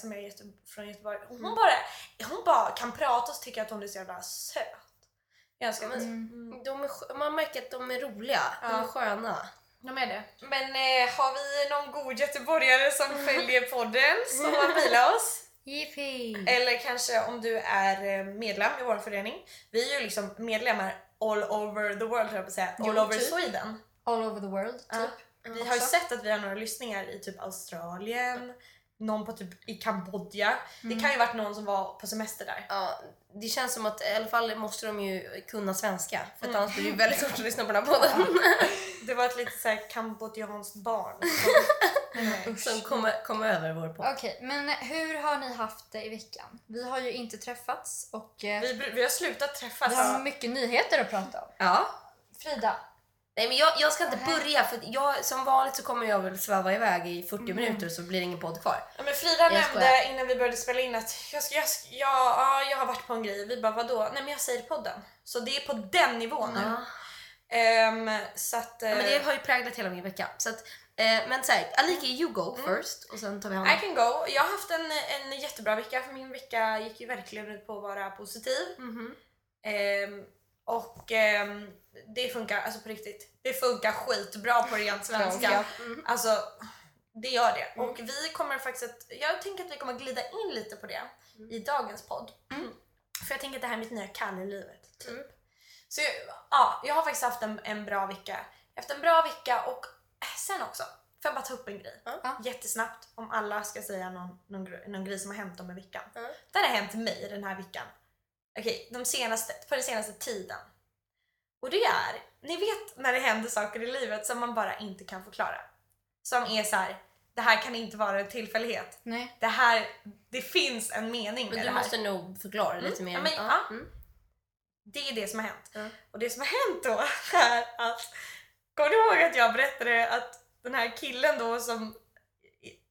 som är Göte från Göteborg. Hon, Mm. bara, hon bara kan prata och så tycker jag att hon är så jävla söt. Men- mm. De är, man märker att de är roliga. De Ja. är sköna. De är det. Men eh, har vi någon god göteborgare som följer podden så mejla oss. Yippee! Eller kanske om du är eh, medlem i vår förening. Vi är ju liksom medlemmar all over the world, jag på säga. All Jo, over typ. Sweden. All over the world, typ. Ja. Vi har ju sett att vi har några lyssningar i typ Australien, någon på typ i Kambodja. Det kan ju varit någon som var på semester där. Ja, det känns som att i alla fall måste de ju kunna svenska. För att Mm. annars blir det ju väldigt svårt att lyssna på den här podden. Det var ett lite såhär kambodjanskt barn som, Som kommer, kommer över vår podd. Okej, men hur har ni haft det i veckan? Vi har ju inte träffats och eh, vi, vi har slutat träffas. vi har mycket nyheter att prata om. Ja. Frida, Nej men jag, jag ska inte börja för jag, som vanligt så kommer jag väl sväva iväg i 40 minuter så blir det ingen podd kvar. Ja, men Frida Jag nämnde skojar. innan vi började spela in att jag, ska, jag, ska, ja, ja, jag har varit på en grej. Vi bara vadå? Nej men jag säger podden. Så det är på den nivån nu. Ehm, så att... Ja, men eh, det har ju präglat hela min vecka. Så att, eh, men såhär, Alika you go first och sen tar vi hand I can go. Jag har haft en, en jättebra vecka för min vecka gick ju verkligen ut på att vara positiv. Mhm. Ehm, och ehm, det funkar, alltså på riktigt. Det funkar skitbra på ren svenska. Mm. Alltså, det gör det. Mm. Och vi kommer faktiskt att, jag tänker att vi kommer glida in lite på det Mm. i dagens podd. För jag tänker att det här är mitt nya kall i livet. Typ. Mm. Så ja, jag har faktiskt haft en, en bra vecka. Efter en bra vecka och sen också, får jag bara ta upp en grej? Ja. Jättesnabbt, om alla ska säga någon, någon, någon grej som har hänt dem i veckan. Ja. Det här har hänt mig den här veckan. Okej, de senaste, på den senaste tiden. Och det är, ni vet när det händer saker i livet som man bara inte kan förklara. Som är så här: det här kan inte vara en tillfällighet. nej. Det här, det finns en mening Men med du det här. måste nog förklara lite mer. Ja, men, ja. Mm. Det är det som har hänt. Ja. Och det som har hänt då är att, kommer du ihåg att jag berättade att den här killen då som,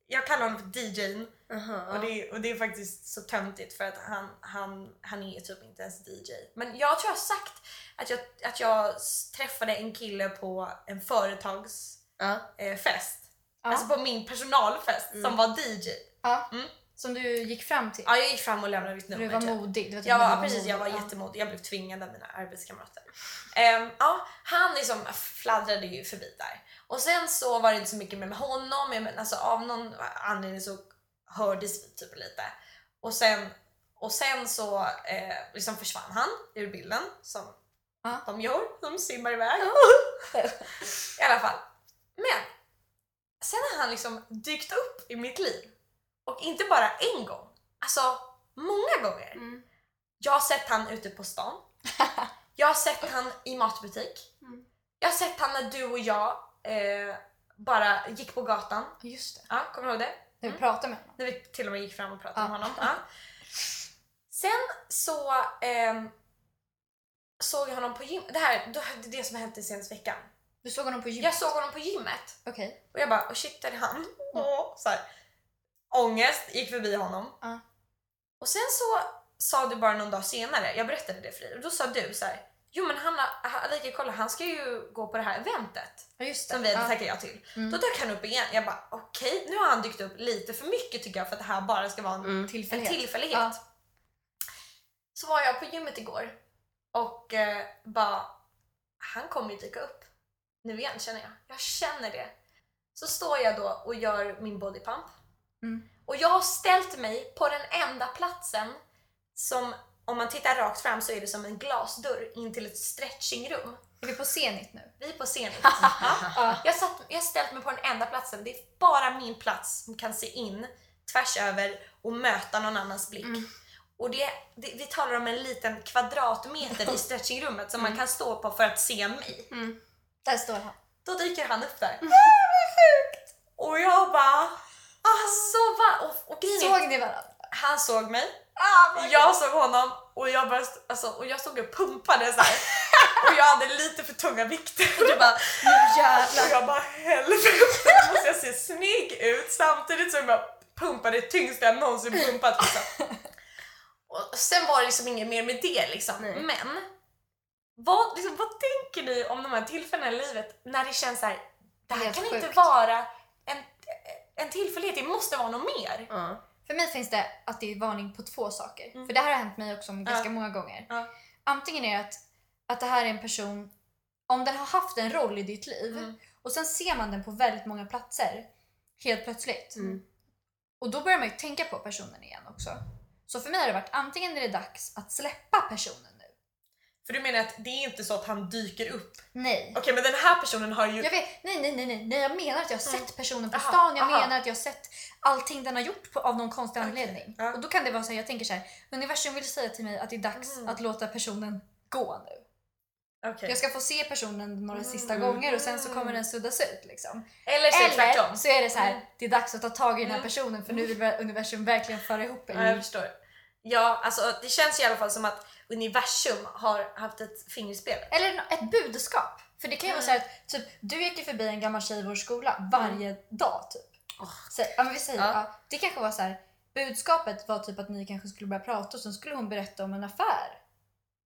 jag kallar honom för DJn Aha, och, det, och det är faktiskt så töntigt för att han, han, han är typ inte ens DJ. Men jag tror jag har sagt att jag, att jag träffade en kille på en företagsfest. ja. Eh. Alltså på min personalfest Mm. som var DJ. ja. Mm. Som du gick fram till. Ja, jag gick fram och lämnade mitt du nummer. var typ. modig. Typ Jag var, du precis, modig. jag var jättemodig. Jag blev tvingad av mina arbetskamrater. Ehm, ja, han liksom fladdrade ju förbi där. Och sen så var det inte så mycket mer med honom, men alltså av någon anledning så hördes vi typ lite. Och sen, och sen så eh, liksom försvann han ur bilden som Ja. de gör, de simmar iväg. I alla fall. Men sen har han liksom dykt upp i mitt liv. Och inte bara en gång, alltså många gånger. Mm. Jag har sett han ute på stan. Jag har sett han i matbutik. Mm. Jag har sett han när du och jag eh, bara gick på gatan. Just det. Ja, kommer du ihåg det? När vi Mm. pratade med honom. När vi till och med gick fram och pratade Ja. med honom. Ja. Sen så ehm, såg jag honom på gym. Det här det är det som hänt den senaste veckan. Du såg honom på gymmet? Jag såg honom på gymmet Okej. och jag bara oh shit är det han? Åh, så här. Ångest, gick förbi honom. Ja. Och sen så sa du bara någon dag senare, jag berättade det för dig, och då sa du så här. Jo men han, har- Alika kolla han ska ju gå på det här eventet Ja, just det. som vi hade tackat ja till. Mm. Då dök han upp igen. Jag bara okej, nu har han dykt upp lite för mycket tycker jag för att det här bara ska vara en, Mm. en Tillfällighet. tillfällighet. Ja. Så var jag på gymmet igår och eh, bara, han kommer ju dyka upp. Nu igen känner jag. Jag känner det. Så står jag då och gör min bodypump. Mm. Och jag har ställt mig på den enda platsen som, om man tittar rakt fram så är det som en glasdörr in till ett stretchingrum. Är vi på Zenit nu? Vi är på ja. Ja. jag, satt, jag har ställt mig på den enda platsen. Det är bara min plats som kan se in tvärs över och möta någon annans blick. Mm. Och det, det, vi talar om en liten kvadratmeter i stretchingrummet som man kan stå på för att se mig. Mm. Där står han. Då dyker han upp där. Mm. Vad sjukt! Och jag bara, alltså vad... Och, och Såg ni varandra? han såg mig, Vad jag såg honom och jag, bara, alltså, och jag stod och pumpade så här. Och jag hade lite för tunga vikter. Och du bara, nu Och jävlar. jag bara helvete, nu måste jag se snygg ut samtidigt som jag pumpade det tyngsta jag någonsin pumpat. Liksom. Och sen var det liksom inget mer med det liksom. Nej. Men vad, liksom, vad tänker ni om de här tillfällena i livet när det känns så här, det här Helt kan inte sjukt. vara en, en tillfällighet, det måste vara något mer. Ja. För mig finns det att det är varning på två saker. Mm. För det här har hänt mig också ganska Ja. många gånger. Ja. Antingen är det att, att det här är en person, om den har haft en roll i ditt liv Mm. och sen ser man den på väldigt många platser helt plötsligt. Mm. Och då börjar man ju tänka på personen igen också. Så för mig har det varit antingen är det dags att släppa personen. För du menar att det är inte så att han dyker upp? Nej. Okej men den här personen har ju... Jag vet, nej, nej, nej, nej, nej, jag menar att jag har Mm. sett personen på Aha, stan, jag aha. menar att jag har sett allting den har gjort på, av någon konstig Okej, anledning. ja. Och då kan det vara så här, jag tänker så här, universum vill säga till mig att det är dags Mm. att låta personen gå nu. Okej. Jag ska få se personen några sista Mm. gånger och sen så kommer den suddas ut liksom. Eller så Eller så är det så här, Mm. det är dags att ta tag i den här Mm. personen för nu vill universum verkligen föra ihop Ja, jag förstår. Ja, alltså det känns i alla fall som att universum har haft ett fingerspel. Eller ett budskap. För det kan ju vara så att typ, du gick ju förbi en gammal tjej i vår skola varje dag typ. Så, ja, men vi säger, Ja. ja. det kanske var så här. budskapet var typ att ni kanske skulle börja prata och sen skulle hon berätta om en affär.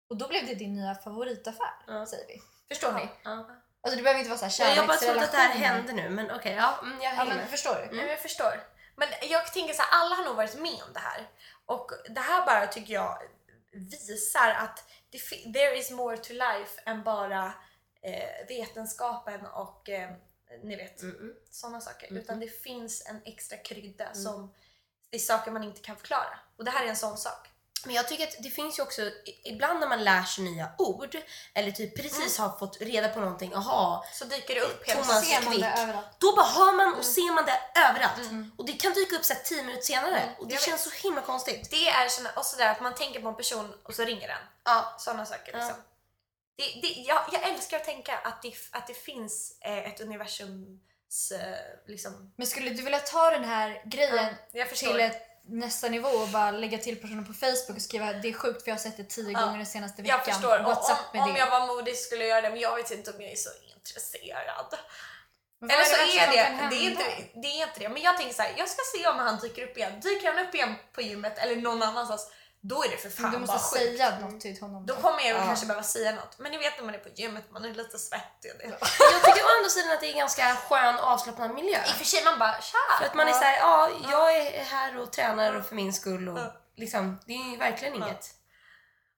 Och då blev det din nya favoritaffär, Ja. säger vi. Förstår ni? Ja. Alltså det behöver inte vara så här Jag bara trodde att det här hände nu men okej, ja, mm, jag Ja hänger men med. förstår du? Ja, men jag förstår. Men jag tänker så här, alla har nog varit med om det här. Och det här bara tycker jag visar att det, there is more to life än bara eh, vetenskapen och eh, ni vet Mm, mm. sådana saker. Mhm. Utan det finns en extra krydda som det är saker man inte kan förklara. Och det här är en sån sak. Men jag tycker att det finns ju också, ibland när man lär sig nya ord eller typ precis har fått reda på någonting, aha, Så dyker det upp helt Thomas Ser man det överallt? då bara hör man och ser man det överallt. Mm. Och det kan dyka upp så här 10 minuter senare Mm, och det jag känns så himla konstigt. Det är såna, och sådär att man tänker på en person och så ringer den. Ja. Sådana saker Ja. liksom. Det, det, jag, jag älskar att tänka att det, att det finns eh, ett universums... Eh, liksom, Men skulle du vilja ta den här grejen ja, till ett nästa nivå och bara lägga till personen på Facebook och skriva det är sjukt för jag har sett det tio Ja, gånger den senaste veckan. jag förstår. Och What's om, om jag var modig skulle jag göra det men jag vet inte om jag är så intresserad. Eller så är det, det är, inte, det är inte det. Men jag tänker så här, jag ska se om han dyker upp igen. Dyker han upp igen på gymmet eller någon annanstans, då är det för fan Du måste bara sjukt. säga något till honom. Då kommer jag Ja. kanske behöva säga något. Men ni vet när man är på gymmet, man är lite svettig det. Jag tycker å andra sidan att det är en ganska skön avslappnad miljö. I och för sig man bara tja! För att man är såhär, ja, jag är här och tränar och för min skull och liksom, det är verkligen inget.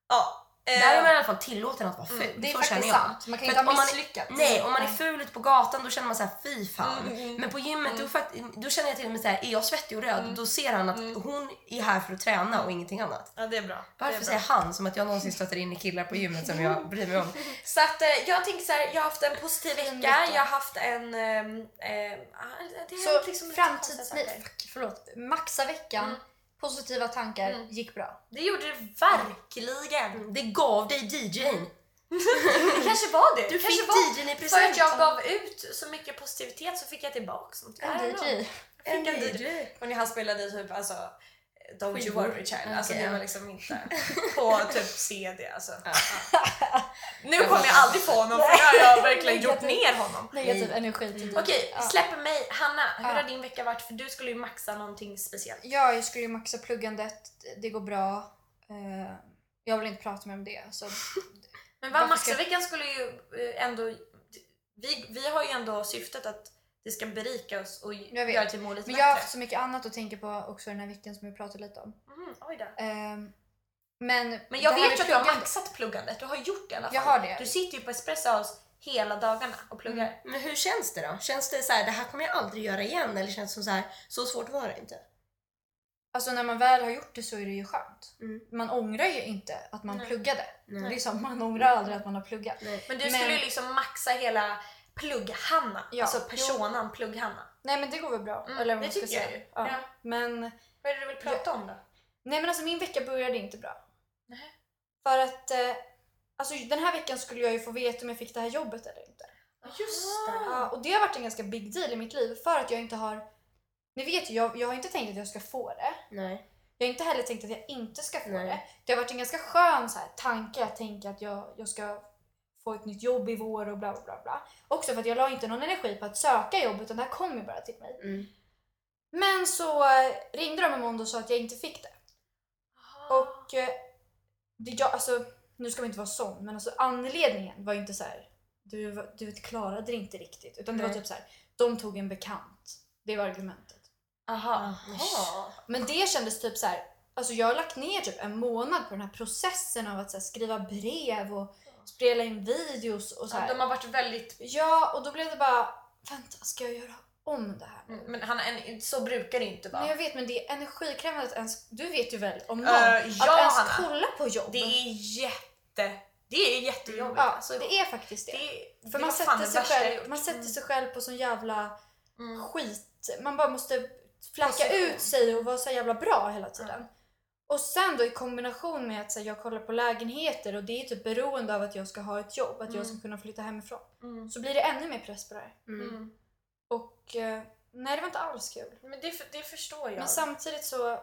Ja. Eh, Där är man i alla fall tillåten att vara ful. Det är så faktiskt jag. sant. Man kan inte ha om man- misslyckats. Nej, om man är ful ute på gatan då känner man såhär fy fan. Mm, mm, mm. Men på gymmet Mm. då, då känner jag till och med såhär, är jag svettig och röd Mm. då ser han att Mm. hon är här för att träna och ingenting annat. Ja, det är bra. Varför säger han som att jag någonsin stöter in i killar på gymmet som jag bryr mig om? Så att eh, jag tänker så här, jag har haft en positiv vecka, jag har haft en... ah, det har Så liksom framtids... Nej, fuck, förlåt. Maxa veckan, Mm. Positiva tankar, Mm. gick bra. Det gjorde det verkligen. Det gav dig DJn. Det kanske var det. Du kanske fick var DJn i För att present. jag gav ut så mycket positivitet så fick jag tillbaka sånt. I En don't know. DJ. Fick en DJ. Och när han spelade typ alltså Don't you Skivor. worry child. Alltså Okej, det var liksom inte på typ CD alltså. Ja. Nu kommer jag aldrig få honom för nu har jag verkligen gjort ner honom. Negativ energi till dig. Okej, släpp mig. Hanna, hur Ja. har din vecka varit? För du skulle ju maxa någonting speciellt. Ja, jag skulle ju maxa pluggandet. Det går bra. Eh, jag vill inte prata mer om det. Så Men vad maxaveckan skulle ju eh, ändå... Vi, vi har ju ändå syftet att det ska berika oss och göra till mål lite Men jag har bättre. haft så mycket annat att tänka på också den här veckan som vi pratade lite om. Mhm, oj då. Ehm, men, Men jag vet ju att du har maxat pluggandet. Du har gjort det i alla fall. Jag har det. Du sitter ju på Espresso House hela dagarna och pluggar. Men hur känns det då? Känns det så här, det här kommer jag aldrig göra igen eller känns det som så här, så svårt var det inte? Alltså när man väl har gjort det så är det ju skönt. Mm. Man ångrar ju inte att man Nej. pluggade. Nej. Det är som, man ångrar aldrig att man har pluggat. Nej. Men du skulle ju liksom maxa hela plugg-Hanna. Ja. Alltså personan plugg-Hanna. Nej men det går väl bra. Mm, eller vad det tycker jag säga. ju. Ja. Ja. Men, Vad är det du vill prata om då? nej men alltså min vecka började inte bra. Nej. För att eh, alltså, den här veckan skulle jag ju få veta om jag fick det här jobbet eller inte. Just Ja, och det har varit en ganska big deal i mitt liv för att jag inte har... Ni vet ju, jag, jag har inte tänkt att jag ska få det. Nej. Jag har inte heller tänkt att jag inte ska få Nej. det. Det har varit en ganska skön så här, tanke att tänka att jag, jag ska få ett nytt jobb i vår och bla bla bla. bla. Också för att jag la inte någon energi på att söka jobb utan det här kom ju bara till mig. Mm. Men så eh, ringde de i måndag och sa att jag inte fick det. Och eh, det, jag, alltså, nu ska man inte vara sån, men alltså anledningen var inte så här. Du, var- du klarade det inte riktigt. Utan det var Nej. typ så här. de tog en bekant. Det var argumentet. Aha. Jaha. Men det kändes typ så här. Alltså jag har lagt ner typ en månad på den här processen av att så här, skriva brev och spela in videos och så Ja, här. de har varit väldigt... Ja, och då blev det bara, vänta, ska jag göra om det här nu? Men han, en, så brukar det inte Men vara. jag vet, men det är energikrävande att ens, du vet ju väl om någon, att ja, ens Hanna. kolla på jobb. Det är jätte... Det är jättejobbigt. ja, alltså. det är faktiskt det. det, För det man sätter, sig själv, man sätter sig själv på sån jävla Mm. skit. Man bara måste flacka ut sig och vara så jävla bra hela tiden. Och sen då i kombination med att så här, jag kollar på lägenheter och det är typ beroende av att jag ska ha ett jobb, att jag Mm. ska kunna flytta hemifrån. Mm. Så blir det ännu mer press på det här. Mm. Mm. Och eh, nej, det var inte alls kul. Men det, det förstår jag. Men samtidigt så,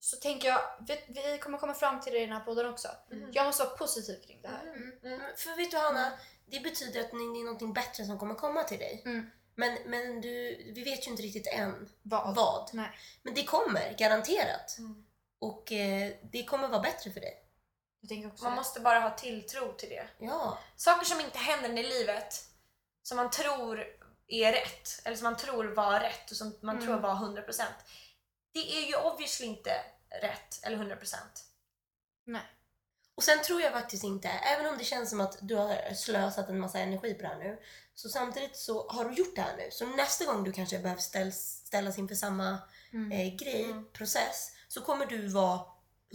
så tänker jag, vi, vi kommer komma fram till det i den här podden också. Mm. Jag måste vara positiv kring det här. Mm. Mm. För vet du Hanna, det betyder att det är någonting bättre som kommer komma till dig. Mm. Men, men du, vi vet ju inte riktigt än Vad? vad. Nej. Men det kommer, garanterat. Och eh, det kommer vara bättre för dig. Man det. måste bara ha tilltro till det. Ja. Saker som inte händer i livet som man tror är rätt, eller som man tror var rätt och som man Mm. tror var 100%. Det är ju obviously inte rätt eller 100%. Nej. Och sen tror jag faktiskt inte, även om det känns som att du har slösat en massa energi på det här nu, så samtidigt så har du gjort det här nu. Så nästa gång du kanske behöver ställs, ställas inför samma Mm. eh, grej, Mm. process, så kommer du vara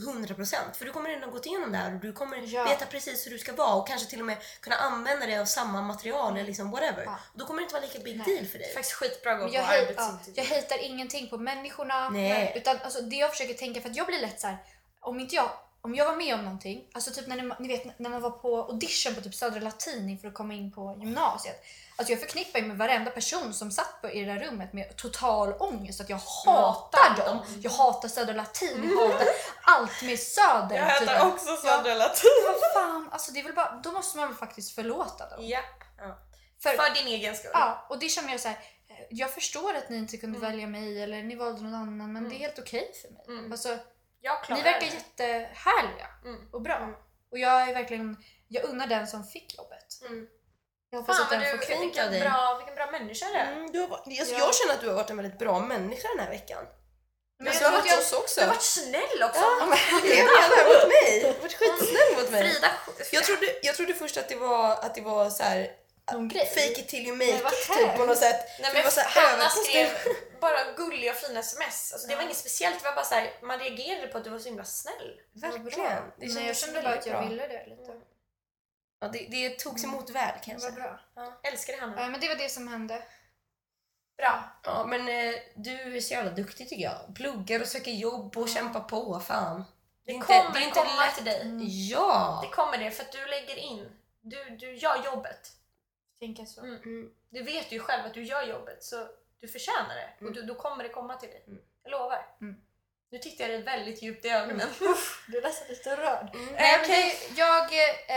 100% för du kommer redan gått igenom det här och du kommer Ja. veta precis hur du ska vara och kanske till och med kunna använda dig av samma material eller liksom whatever. Ja. Och då kommer det inte vara lika big Nej. deal för Det är dig. faktiskt skitbra att gå Men på jag, hej, ja, jag hatar ingenting på människorna. Nej. Utan alltså, det jag försöker tänka, för att jag blir lätt så här, om inte jag om jag var med om någonting, alltså typ när ni, ni vet när man var på audition på typ Södra Latin inför att komma in på gymnasiet. Alltså jag förknippar ju med varenda person som satt på i det där rummet med total ångest. Att jag hatar Hatar dem. Jag hatar Södra Latin, jag hatar allt med Söder. Jag typ. hatar också Ja. Södra Latin. Vad fan, alltså det är väl bara, då måste man väl faktiskt förlåta dem. Japp. För, För din egen skull. Ja, och det känner jag så här. eh, Jag förstår att ni inte kunde Mm. välja mig eller ni valde någon annan men Mm. det är helt okej för mig. Mm. Alltså, Jag ni verkar det. jättehärliga Mm. och bra. Mm. Och jag är verkligen, jag unnar den som fick jobbet. Jag hoppas Fan att den du, får fint av vilken dig. bra, vilken bra människa du är. Mm, du har, varit- alltså, Ja. Jag känner att du har varit en väldigt bra människa den här veckan. Men Alltså, jag du har varit jag, oss också. Du har varit snäll också. Ja, men det menar mot mig. Du har varit skitsnäll mot mig. Frida, Jag trodde, jag trodde först att det var, att det var så här någon grej. fake it till you Nej, make it typ på något sätt. Nej, men det var så här Hanna skrev bara gulliga och fina sms. Alltså, det var inget speciellt, det var bara så här, man reagerade på att du var så himla snäll. Verkligen. Det Men jag kände bara att jag väldigt ville det lite. Mm. Ja, det, det togs emot väl kan jag Det var säga. bra. Älskar dig Hanna. Ja, men det var det som hände. Bra. Ja, men eh, du är så jävla duktig tycker jag. Pluggar och söker jobb och Ja. kämpar på. Fan. Det, är inte- kommer det inte komma lätt. till dig. Mm. Ja! Det kommer det för att du lägger in. Du, du gör jobbet. Tänker så. Mm. Mm. Du vet ju själv att du gör jobbet så du förtjänar det. Och Mm. du, då kommer det komma till dig. Mm. Jag lovar. Mm. Nu tittade jag dig väldigt djupt i ögonen. Du är nästan lite rörd. Mm. Nej, men okej. Jag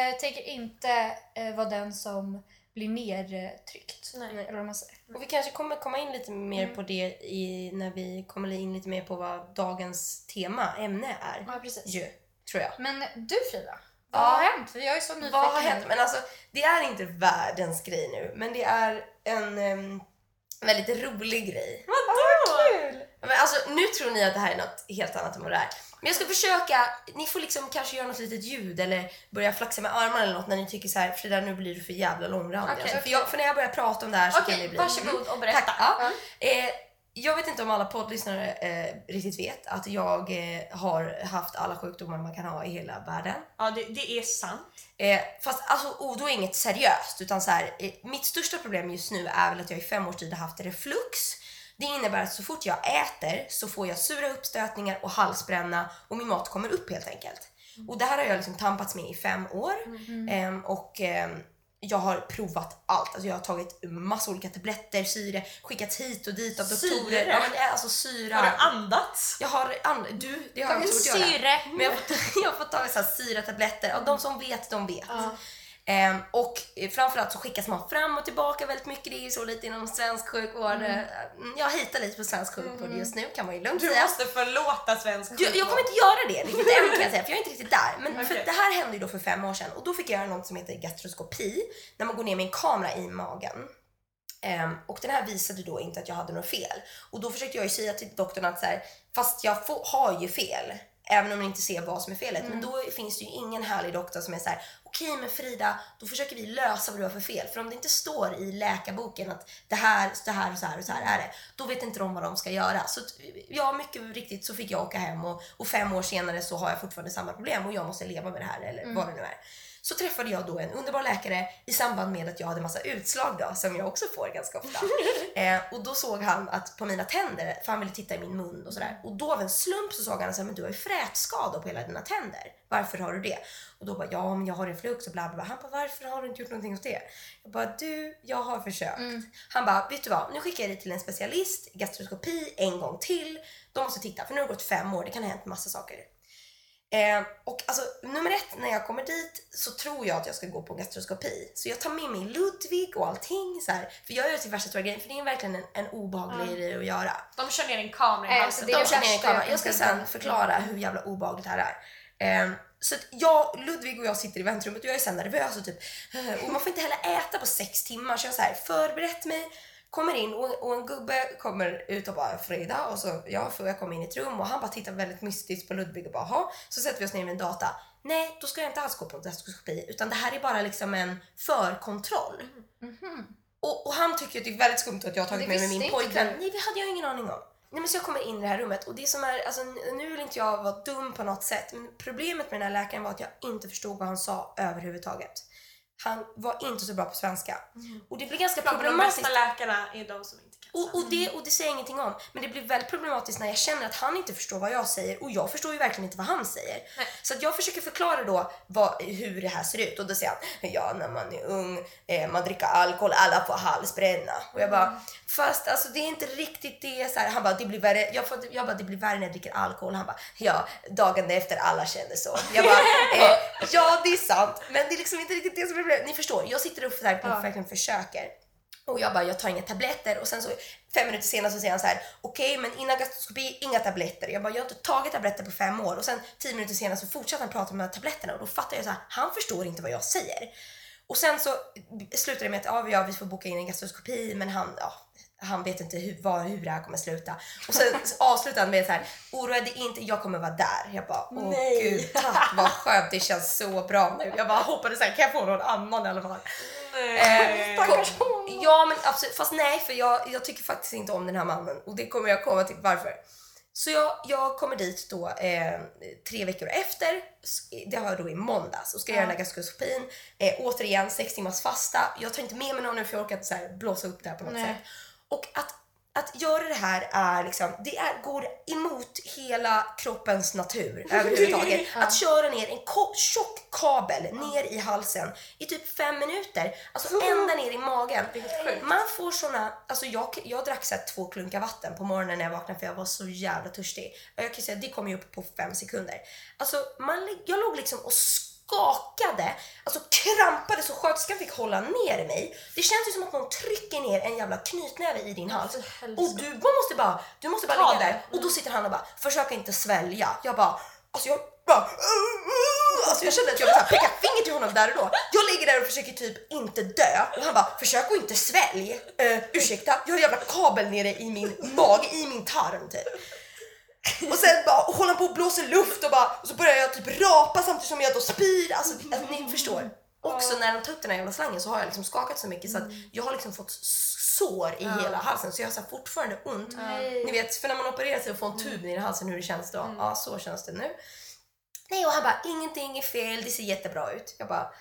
eh, tänker inte eh, vara den som blir nedtryckt. Nej. Eller vad man säger. Och vi kanske kommer komma in lite mer Mm. på det i, när vi kommer in lite mer på vad dagens tema, ämne är. Ja, precis. Ju, tror jag. Men du Frida, vad Ja. har hänt? Jag är så nyfiken. Vad har hänt? Men alltså, det är inte världens grej nu, men det är en em, väldigt rolig grej. Kul! Men alltså, nu tror ni att det här är något helt annat än vad det är. Men jag ska försöka, ni får liksom kanske göra något litet ljud eller börja flaxa med armarna eller något när ni tycker så här, Frida nu blir du för jävla långrandig. Okej, alltså, för, okej. jag, för när jag börjar prata om det här så kan Okej, det bli... varsågod och berätta. Tack. Ja. Eh, jag vet inte om alla poddlyssnare eh, riktigt vet att jag eh, har haft alla sjukdomar man kan ha i hela världen. Ja, det, det är sant. Eh, fast alltså, och då är inget seriöst utan så här, eh, mitt största problem just nu är väl att jag i fem års tid har haft reflux. Det innebär att så fort jag äter så får jag sura uppstötningar och halsbränna och min mat kommer upp helt enkelt. Och det här har jag liksom tampats med i fem år Mm. Ehm, och ehm, jag har provat allt. Alltså jag har tagit massa olika tabletter, syre, skickats hit och dit av doktorer. Syre? Ja, men är alltså syra. Har du andats? Jag har and- du, det har jag inte gjort göra. syre. Men jag har fått, jag har fått ta så här syratabletter och de som vet, de vet. Ja. Ehm, och eh, framförallt så skickas man fram och tillbaka väldigt mycket. Det är ju så lite inom svensk sjukvård. Mm. Jag hittar lite på svensk sjukvård just nu kan man ju lugnt Du säga. måste förlåta svensk Du, jag kommer sjukvård. inte göra det riktigt än kan jag säga, för jag är inte riktigt där. Men för Okej. det här hände ju då för fem år sedan och då fick jag göra något som heter gastroskopi, när man går ner med en kamera i magen. Ehm, och den här visade då inte att jag hade något fel. Och då försökte jag ju säga till doktorn att så här, fast jag får, har ju fel. Även om man inte ser vad som är felet. Men då finns det ju ingen härlig doktor som är så här: okej men Frida, då försöker vi lösa vad du har för fel. För om det inte står i läkarboken att det här, det här och så här och så här är det, då vet inte de vad de ska göra. Så ja, mycket riktigt så fick jag åka hem och, och fem år senare så har jag fortfarande samma problem och jag måste leva med det här eller vad det nu är. Så träffade jag då en underbar läkare i samband med att jag hade massa utslag då, som jag också får ganska ofta. eh, och då såg han att på mina tänder, för han ville titta i min mun och sådär. Och då av en slump så såg han att men du har ju frätskador på hela dina tänder. Varför har du det? Och då bara, ja men jag har reflux och bla bla bla. Han bara, varför har du inte gjort någonting åt det? Jag bara, du, jag har försökt. Han bara, vet du vad? Nu skickar jag dig till en specialist, gastroskopi en gång till. De måste titta, för nu har det gått fem år, det kan ha hänt massa saker. Eh, och alltså nummer ett, när jag kommer dit så tror jag att jag ska gå på gastroskopi. Så jag tar med mig Ludvig och allting så här. För jag gör det till värsta stora grejen, för det är verkligen en, en obehaglig grej att göra. De kör ner en kamera i Eh, halsen. är De känner jag, värsta kamera. jag ska sen förklara hur jävla obehagligt det här är. Eh, så att jag, Ludvig och jag sitter i väntrummet och jag är så här nervös och typ eh, och man får inte heller äta på sex timmar så jag har så här förberett mig kommer in och, och en gubbe kommer ut och bara Frida och så ja, får jag komma in i ett rum och han bara tittar väldigt mystiskt på Ludvig och bara "Jaha." så sätter vi oss ner med en data. Nej, då ska jag inte alls gå på gastroskopi utan det här är bara liksom en förkontroll. Och, och han tycker att det är väldigt skumt att jag har tagit med mig min pojkvän. Nej, det hade jag ingen aning om. Nej, men så jag kommer in i det här rummet och det som är, alltså nu vill inte jag vara dum på något sätt, men problemet med den här läkaren var att jag inte förstod vad han sa överhuvudtaget. Han var inte så bra på svenska. Och det blir ganska För de problematiskt. bästa läkarna är de som Och, och, det, och det säger jag ingenting om. Men det blir väldigt problematiskt när jag känner att han inte förstår vad jag säger och jag förstår ju verkligen inte vad han säger. Nej. Så att jag försöker förklara då vad, hur det här ser ut och då säger han ja när man är ung, eh, man dricker alkohol, alla får halsbränna. Och jag bara fast alltså det är inte riktigt det. Så här, han bara det blir värre. Jag, får, jag bara det blir värre när jag dricker alkohol. Han bara ja dagen efter alla kände så. Jag bara eh, ja det är sant men det är liksom inte riktigt det som är problemet. Ni förstår, jag sitter och så här, Ja. verkligen försöker. Och jag bara, jag tar inga tabletter och sen så fem minuter senare så säger han så här: okej men innan gastroskopi, inga tabletter. Jag bara, jag har inte tagit tabletter på fem år och sen tio minuter senare så fortsätter han prata om de här tabletterna och då fattar jag så här, han förstår inte vad jag säger. Och sen så slutar det med att ja, vi får boka in en gastroskopi men han, ja, han vet inte hur, vad, hur det här kommer sluta. Och sen avslutar han med så här, oroa dig inte, jag kommer vara där. Jag bara, åh Nej. gud, tack vad skönt, det känns så bra nu. Jag bara hoppades så här, kan jag få någon annan i alla fall? Nej. Stackars Ja men absolut, fast nej för jag, jag tycker faktiskt inte om den här mannen och det kommer jag komma till varför. Så jag, jag kommer dit då eh, tre veckor efter, det har jag då i måndags och ska göra den här gastroskopin. Eh, återigen sex timmars fasta. Jag tar inte med mig någon nu för jag orkar inte så blåsa upp det här på något Nej. sätt. Och att, att göra det här är liksom, det är, går emot hela kroppens natur överhuvudtaget. Att köra ner en tjock kabel ner i halsen i typ fem minuter, alltså ända ner i magen. Man får såna, alltså jag, jag drack så här två klunkar vatten på morgonen när jag vaknade för jag var så jävla törstig. Jag kan säga det kom ju upp på fem sekunder. Alltså man, jag låg liksom och skakade, alltså krampade så sköterskan fick hålla ner mig. Det känns ju som att någon trycker ner en jävla knytnäve i din hals. Och du man måste bara, du måste bara Ta ligga det. där och då sitter han och bara försök inte svälja. Jag bara, alltså jag bara Alltså jag kände att jag vill så här peka finger till honom där och då. Jag ligger där och försöker typ inte dö och han bara försök att inte svälj. Uh, ursäkta, jag har en jävla kabel nere i min mage, i min tarm typ. Och sen bara håller han på och blåser luft och, bara, och så börjar jag typ rapa samtidigt som jag då spyr. Alltså, alltså ni förstår. Också när de tar upp den här jävla slangen så har jag liksom skakat så mycket så att jag har liksom fått sår i hela halsen så jag har så fortfarande ont. Ni vet, för när man opererar sig och får en tub i halsen hur det känns då. Ja, så känns det nu. Nej, och han bara, ingenting är fel, det ser jättebra ut. Jag bara,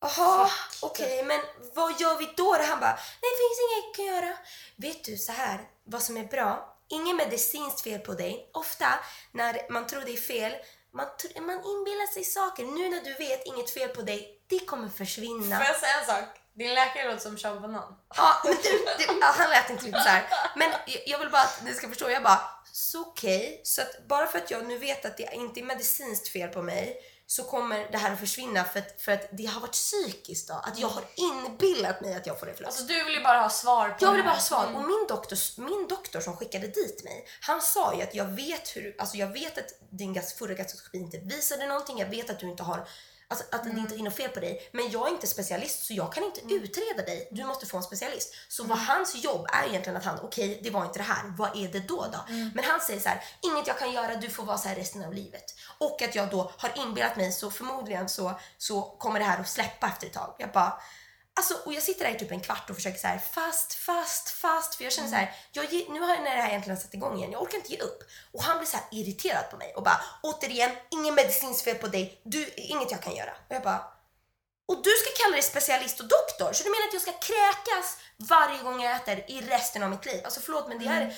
jaha, okej, men vad gör vi då? Han bara, nej det finns inget jag kan göra. Vet du så här, vad som är bra? Inget medicinskt fel på dig. Ofta när man tror det är fel, man, man inbillar sig saker. Nu när du vet inget fel på dig, det kommer försvinna. Får jag säga en sak? Din läkare låter som Sean Banan. Ja, men du, du, ja, han lät inte riktigt så här. Men jag, vill bara att ni ska förstå. Jag bara, så okej. Så att bara för att jag nu vet att det inte är medicinskt fel på mig så kommer det här att försvinna för att, för att det har varit psykiskt då. Att jag har inbillat mig att jag får reflux. Alltså du vill ju bara ha svar på Jag det ville bara ha svar. Och min doktor, min doktor som skickade dit mig, han sa ju att jag vet hur, alltså jag vet att din gas, förra gastroskopi inte visade någonting, jag vet att du inte har Alltså att det inte är något fel på dig. Men jag är inte specialist så jag kan inte utreda dig. Du måste få en specialist. Så vad hans jobb är egentligen att han, okej det var inte det här, vad är det då då? Men han säger så här, inget jag kan göra, du får vara så här resten av livet. Och att jag då har inbillat mig så förmodligen så, så kommer det här att släppa efter ett tag. Jag bara, Alltså, och jag sitter där i typ en kvart och försöker så här fast, fast, fast. För jag känner så här, jag, ge- nu har jag när det här egentligen satt igång igen, jag orkar inte ge upp. Och han blir så här irriterad på mig och bara återigen, ingen medicinskt fel på dig, du, inget jag kan göra. Och jag bara, och du ska kalla dig specialist och doktor, så du menar att jag ska kräkas varje gång jag äter i resten av mitt liv? Alltså förlåt men det är,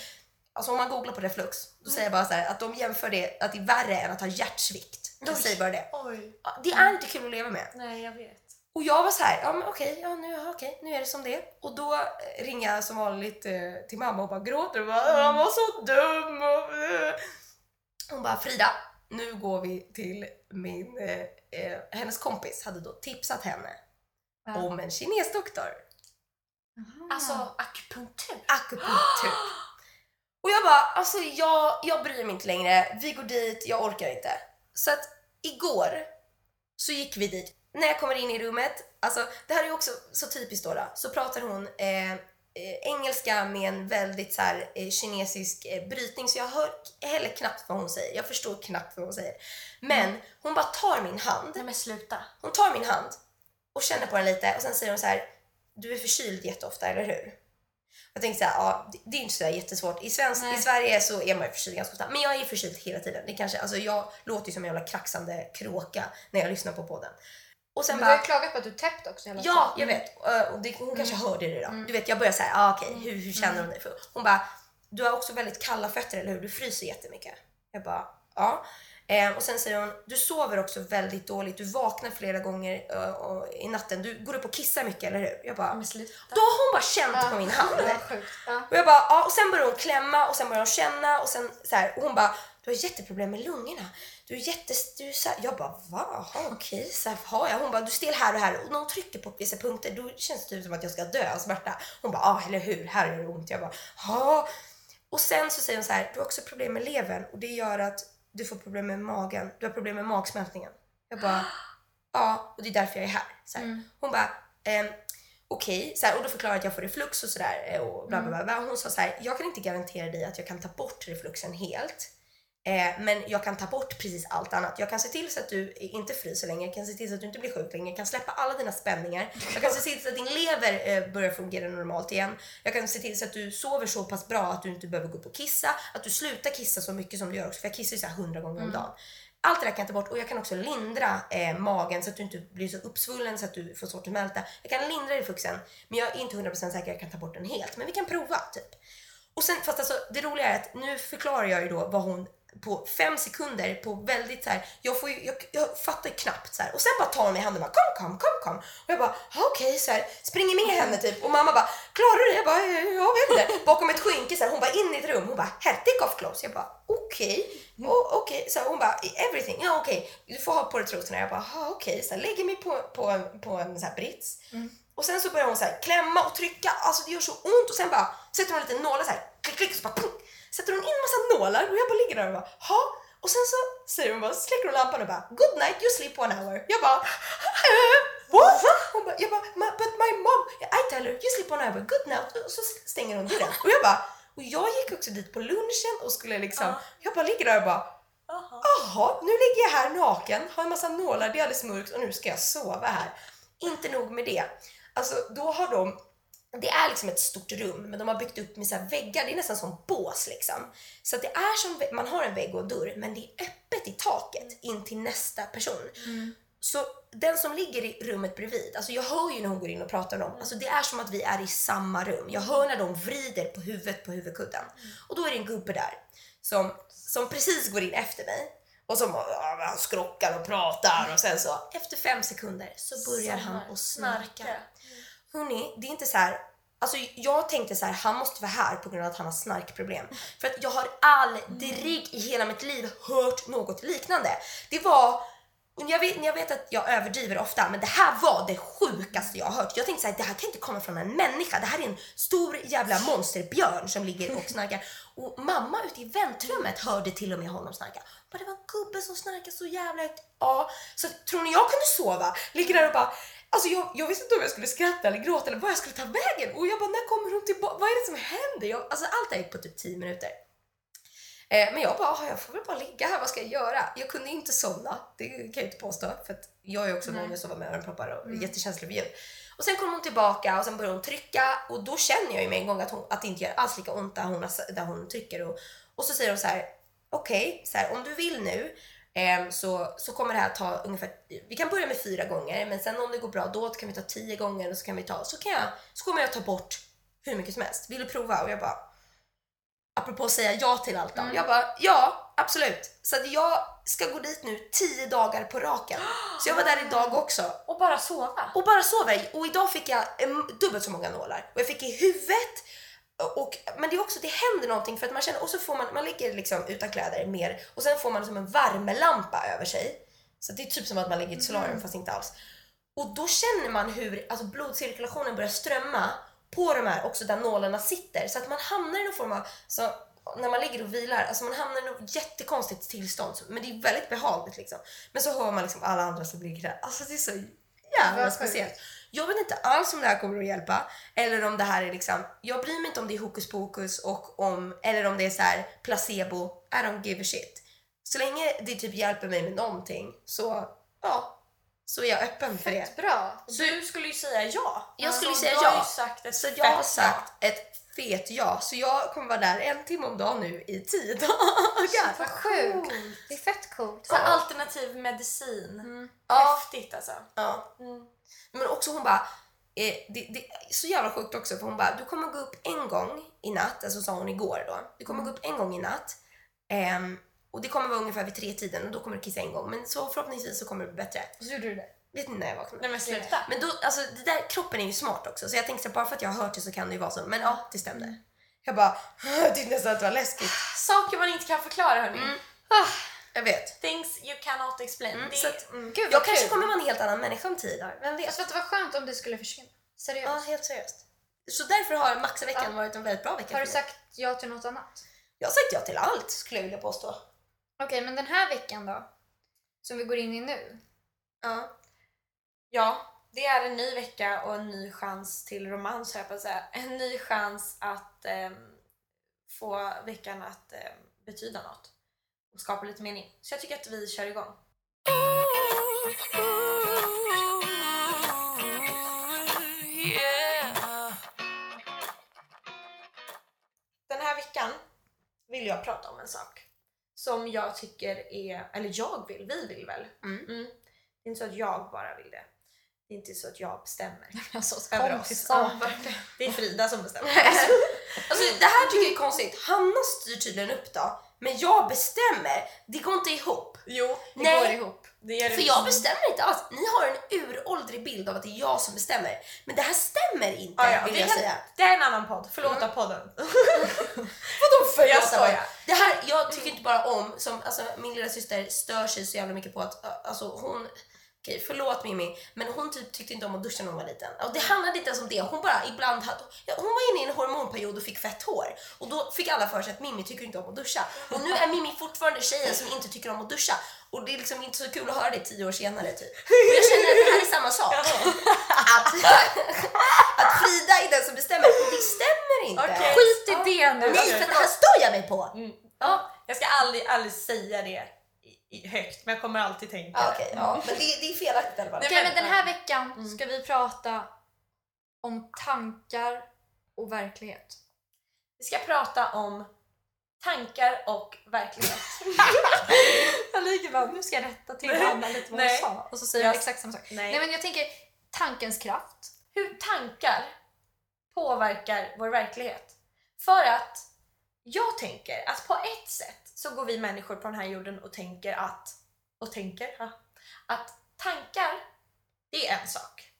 alltså om man googlar på reflux, då säger jag bara så här att de jämför det, att det är värre än att ha hjärtsvikt. Jag säger bara det. Oj. Det är inte kul att leva med. Nej, jag vet. Och jag var så här, ja men okej, ja, nu, ja, okej, nu är det som det. Och då eh, ringer jag som vanligt eh, till mamma och bara gråter och bara han var så dum och eh." Hon bara Frida, nu går vi till min, eh, eh, hennes kompis hade då tipsat henne Ja. om en kinesdoktor. Aha. Alltså akupunktur. Akupunktur. Och jag bara, alltså jag, jag bryr mig inte längre. Vi går dit, jag orkar inte. Så att igår så gick vi dit. När jag kommer in i rummet, alltså det här är ju också så typiskt då, då så pratar hon eh, eh, engelska med en väldigt så här, eh, kinesisk eh, brytning så jag hör heller knappt vad hon säger. Jag förstår knappt vad hon säger. Men hon bara tar min hand Nej men sluta. hon tar min hand och känner på den lite och sen säger hon så här: Du är förkyld jätteofta, eller hur? Jag tänkte så här, ja, det- är inte så jättesvårt. I, svensk, Nej. I Sverige så är man ju förkyld ganska ofta. Men jag är förkyld hela tiden. Det kanske, alltså jag låter ju som en jävla kraxande kråka när jag lyssnar på podden. Och sen Men du har ju klagat på att du täppt också hela ja, tiden. jag vet. Eh, Och det, hon kanske hörde det då. Mm. Du vet, jag börjar säga, ah, okej, hur, hur känner hon dig? För hon bara, du har också väldigt kalla fötter, eller hur? Du fryser jättemycket. Jag bara, ja. Eh, och sen säger hon, du sover också väldigt dåligt. Du vaknar flera gånger och, i natten. Du går upp och kissar mycket, eller hur? Jag bara, Men sluta. då har hon bara känt på min hand. Ja. Ja. Och jag bara, ja, och sen börjar hon klämma och sen börjar hon känna och sen så här, och hon bara, du har jätteproblem med lungorna. Du är jättes... Du är så här, jag bara, va? Okej. Så här, har jag? Hon bara, du stel här och här. Och hon trycker på vissa punkter då känns det typ som att jag ska dö av smärta. Hon bara, ja eller hur, här gör det ont. Jag bara, ja. Och sen så säger hon så här, du har också problem med levern och det gör att du får problem med magen. Du har problem med magsmältningen. Jag bara, ja, och det är därför jag är här. Så här. Hon bara, ehm, okej, så här, och då förklarar jag att jag får reflux och sådär eh, och bla bla bla. bla. Hon sa så här, jag kan inte garantera dig att jag kan ta bort refluxen helt. Eh, men jag kan ta bort precis allt annat. Jag kan se till så att du inte fryser längre, jag kan se till så att du inte blir sjuk längre, jag kan släppa alla dina spänningar. Jag kan se till så att din lever eh, börjar fungera normalt igen. Jag kan se till så att du sover så pass bra att du inte behöver gå upp och kissa, att du slutar kissa så mycket som du gör också, för jag kissar ju så här hundra gånger om dagen. Allt det där kan jag ta bort och jag kan också lindra eh, magen så att du inte blir så uppsvullen så att du får svårt att smälta. Jag kan lindra refluxen men jag är inte 100% säker att jag kan ta bort den helt. Men vi kan prova typ. Och sen, fast alltså, det roliga är att nu förklarar jag ju då vad hon på fem sekunder på väldigt så här, jag, får ju, jag, jag fattar knappt så här. och sen bara tar hon mig i handen och bara kom, kom, kom, kom. Och jag bara "Ja, okej så här, springer med henne typ. Och mamma bara klarar du? Det? Jag bara "Eh, jag vet inte. Bakom ett skynke så här, hon bara in i ett rum. Hon bara här take off clothes jag bara okej. O- okej så här, hon bara everything. Ja okej du får ha på dig trosorna. Jag bara "Ja, okej. Så här, lägger mig på, på, en- på en så här brits. Och sen så börjar hon så här klämma och trycka, alltså det gör så ont. Och sen bara sätter hon lite nålar så här, klick, klick, så bara punk, sätter hon in massa nålar och jag bara ligger där och bara ha och sen så säger hon bara, släcker hon lampan och bara good night you sleep one hour. Jag bara eh, what? Hon bara, jag bara "Ma- but my mom, I tell her you sleep one hour, good night och så stänger hon dörren och jag bara och jag gick också dit på lunchen och skulle liksom, Ja. jag bara ligger där och bara. Jaha, nu ligger jag här naken, har en massa nålar, det är alldeles mörkt och nu ska jag sova här. Inte nog med det. Alltså, då har de det är liksom ett stort rum, men de har byggt upp med så här väggar, det är nästan som bås liksom. Så det är som, man har en vägg och en dörr, men det är öppet i taket in till nästa person. Så den som ligger i rummet bredvid, alltså jag hör ju när hon går in och pratar med dem, alltså det är som att vi är i samma rum. Jag hör när de vrider på huvudet på huvudkudden. Och då är det en gubbe där som, som precis går in efter mig och som han skrockar och pratar och sen så efter fem sekunder så börjar han att snarka. Hörni, det är inte så här. Alltså jag tänkte så här, han måste vara här på grund av att han har snarkproblem. För att jag har aldrig i hela mitt liv hört något liknande. Det var jag, vet, jag vet att jag överdriver ofta, men det här var det sjukaste jag har hört. Jag tänkte så här, det här kan inte komma från en människa. Det här är en stor jävla monsterbjörn som ligger och snarkar. Och mamma ute i väntrummet hörde till och med honom snarka. Bara, det var en gubbe som snarkade så jävla högt. Ja, så tror ni jag kunde sova? Ligger där och bara Alltså jag, jag visste inte om jag skulle skratta eller gråta eller vad jag skulle ta vägen. Och jag bara, när kommer hon tillbaka? Vad är det som händer? Jag, alltså allt det här gick på typ 10 minuter. Eh, men jag bara, "Ah, jag får väl bara ligga här, vad ska jag göra? Jag kunde inte somna, det kan jag inte påstå. För att jag är också van vid att sova med öronproppar och är jättekänslig för ljud. Och sen kom hon tillbaka och sen började hon trycka och då känner jag ju med en gång att, hon, att det inte gör alls lika ont där hon, där hon trycker. Och, och så säger hon så här, okej, så här, om du vill nu så, så kommer det här ta ungefär, vi kan börja med fyra gånger men sen om det går bra då kan vi ta tio gånger och så kan vi ta, så kan jag, så kommer jag ta bort hur mycket som helst. Vill du prova? Och jag bara, apropå att säga ja till allt då. Mm. Jag bara, ja absolut. Så att jag ska gå dit nu tio dagar på raken. Så jag var där idag också Och bara sova. och bara sover. Och idag fick jag dubbelt så många nålar. Och jag fick i huvudet. Och, men det är också, det händer någonting för att man känner, och så får man, man ligger liksom utan kläder mer och sen får man som en värmelampa över sig. Så det är typ som att man ligger i ett solarium fast inte alls. Och då känner man hur alltså blodcirkulationen börjar strömma på de här också där nålarna sitter. Så att man hamnar i någon form av, så när man ligger och vilar, alltså man hamnar i något jättekonstigt tillstånd. Men det är väldigt behagligt liksom. Men så hör man liksom alla andra som ligger där. Alltså det är så jävla speciellt. Jag vet inte alls om det här kommer att hjälpa. Eller om det här är liksom, jag bryr mig inte om det är hokus pokus och om, eller om det är så här placebo. I don't give a shit. Så länge det typ hjälper mig med någonting så, ja, så är jag öppen för det. Bra. Du skulle ju säga ja. Jag skulle Alltså, säga ja. sagt Så fett jag har sagt ett fet ja. Så jag kommer vara där en timme om dagen nu i tio dagar. Vad sjukt. Det är fett coolt. Så alternativ medicin. Mm. Ja. Häftigt alltså. Ja. Mm. Men också hon bara, eh, det, det är så jävla sjukt också för hon bara, du kommer gå upp en gång i natt, alltså sa hon igår då. Du kommer gå upp en gång i natt. ehm, och det kommer vara ungefär vid tre tiden och då kommer du kissa en gång. Men så förhoppningsvis så kommer det bli bättre. Och så gjorde du det. Vet inte när jag vaknade. Nej men sluta. Men då, alltså det där, kroppen är ju smart också. Så jag tänkte bara för att jag har hört det så kan det ju vara så. Men ja, det stämde. Jag bara, jag tyckte nästan att det var läskigt. Saker man inte kan förklara hörni. Mm. Ah, Jag vet. Things you cannot explain. Mm, det, så att- mm. gud Jag kanske kul. kommer vara en helt annan människa om tio dagar. Vem vet? Alltså vet du vad skönt om det skulle försvinna? Seriöst. Ja, helt seriöst. Så därför har Maxa-veckan Ja. varit en väldigt bra vecka Har du sagt ja till något annat? Jag har sagt ja till allt skulle jag vilja påstå. Okej, men den här veckan då? Som vi går in i nu. Ja. Ja, det är en ny vecka och en ny chans till romans jag på att säga. En ny chans att ehm, få veckan att ehm, betyda något och skapa lite mening. Så jag tycker att vi kör igång. Den här veckan vill jag prata om en sak som jag tycker är, eller jag vill, vi vill väl. Mm. Det är inte så att jag bara vill det. Det är inte så att jag bestämmer. Alltså, Över oss. Ja, det är Frida som bestämmer. Alltså det här tycker jag är konstigt. Hanna styr tydligen upp då, men jag bestämmer. Det går inte ihop. Jo, Det Nej. går ihop. det det. För jag bestämmer inte alls. Ni har en uråldrig bild av att det är jag som bestämmer. Men det här stämmer inte Ja, ja, vill vi jag kan- säga. Det är en annan podd. Förlåta podden. Vadå för Jag skojar. Det här, jag tycker inte bara om, som alltså, min lilla syster stör sig så jävla mycket på att, alltså hon, okej förlåt Mimmi, men hon typ tyckte inte om att duscha när hon var liten. Och det handlade inte ens om det, hon bara ibland hade, ja, hon var inne i en hormonperiod och fick fett hår. Och då fick alla för sig att Mimmi tycker inte om att duscha. Och nu är Mimmi fortfarande tjejen som inte tycker om att duscha. Och det är liksom inte så kul att höra det tio år senare typ. Och jag känner att det här är samma sak. Att, att Frida är den som bestämmer, och det stämmer inte. Okej. Skit i det nu. Nej, för det här stör jag mig på. Mm. Ja. Jag ska aldrig, aldrig säga det högt, men jag kommer alltid tänka det. okej, ja. Men det, det är felaktigt i alla fall. Okej, men- men den här veckan Mm. ska vi prata om tankar och verklighet. Vi ska prata om tankar och verklighet. Jag ligger bara, nu ska jag rätta till. Anna lite vad hon sa. Och så säger Jag- jag exakt samma sak. Nej. Nej men jag tänker tankens kraft. hur tankar påverkar vår verklighet. För att jag tänker att på ett sätt så går vi människor på den här jorden och tänker att, och tänker, ha, att tankar, det är en sak.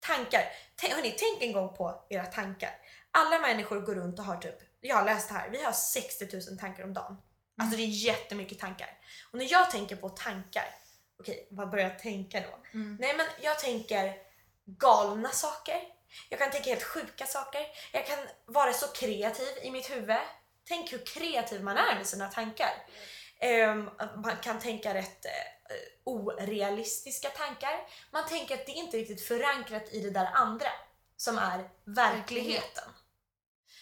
Tankar, Tänk- hörni, tänk en gång på era tankar. Alla människor går runt och har typ, jag har läst det här, vi har 60 000 tankar om dagen. Alltså det är jättemycket tankar. Och när jag tänker på tankar, okej, vad börjar jag tänka då? Mm. Nej men jag tänker galna saker. Jag kan tänka helt sjuka saker. Jag kan vara så kreativ i mitt huvud. Tänk hur kreativ man är med sina tankar. Ehm, man kan tänka rätt eh, orealistiska tankar. Man tänker att det inte är riktigt förankrat i det där andra som är verkligheten.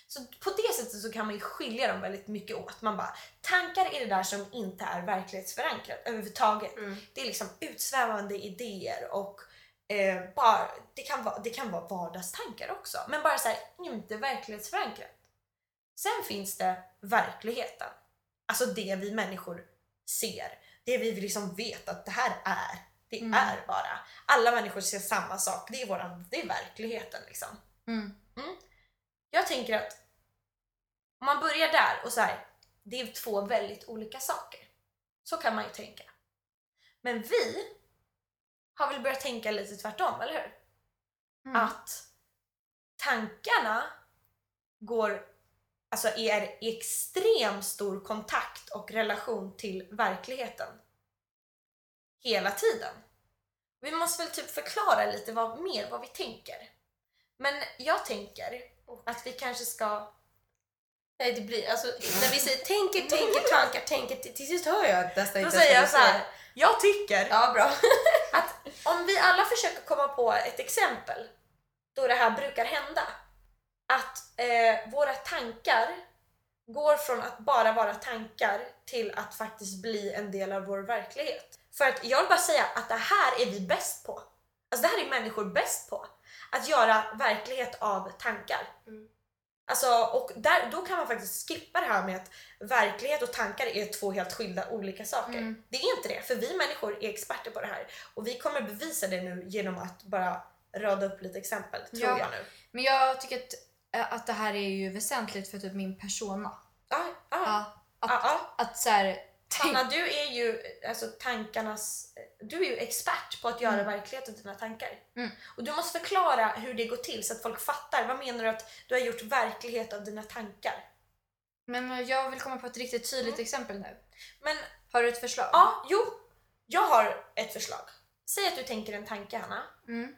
Så på det sättet så kan man ju skilja dem väldigt mycket åt. Man bara, tankar är det där som inte är verklighetsförankrat överhuvudtaget. Mm. Det är liksom utsvävande idéer och eh, bara, det, kan vara, det kan vara vardagstankar också. Men bara så här, inte verklighetsförankrat. Sen finns det verkligheten. Alltså det vi människor ser. Det vi liksom vet att det här är. Det Mm. är bara. Alla människor ser samma sak. Det är, våran, det är verkligheten liksom. Mm. Jag tänker att om man börjar där och så här, det är två väldigt olika saker. Så kan man ju tänka. Men vi har väl börjat tänka lite tvärtom, eller hur? Mm. Att tankarna går, alltså är i extremt stor kontakt och relation till verkligheten. Hela tiden. Vi måste väl typ förklara lite vad, mer vad vi tänker. Men jag tänker att vi kanske ska... Nej, det blir, alltså, när vi säger tänker, tänker, tankar, tänker, till, till sist hör jag nästan Då inte säger jag så här. Jag tycker Ja, bra. att om vi alla försöker komma på ett exempel då det här brukar hända. Att eh, våra tankar går från att bara vara tankar till att faktiskt bli en del av vår verklighet. För att jag vill bara säga att det här är vi bäst på. Alltså det här är människor bäst på. Att göra verklighet av tankar. Mm. Alltså, och där, då kan man faktiskt skippa det här med att verklighet och tankar är två helt skilda olika saker. Mm. Det är inte det, för vi människor är experter på det här. Och vi kommer bevisa det nu genom att bara rada upp lite exempel, tror Ja. jag nu. Men jag tycker att, att det här är ju väsentligt för typ min persona. Ja, ja. Ja, att, ja, ja. att så här, Hanna, du är ju alltså, tankarnas... Du är ju expert på att göra Mm. verklighet av dina tankar. Mm. Och du måste förklara hur det går till så att folk fattar. Vad menar du att du har gjort verklighet av dina tankar? men eh, jag vill komma på ett riktigt tydligt Mm. exempel nu. Men Har du ett förslag? ja, jo. Jag har ett förslag. Säg att du tänker en tanke, Hanna. Mm.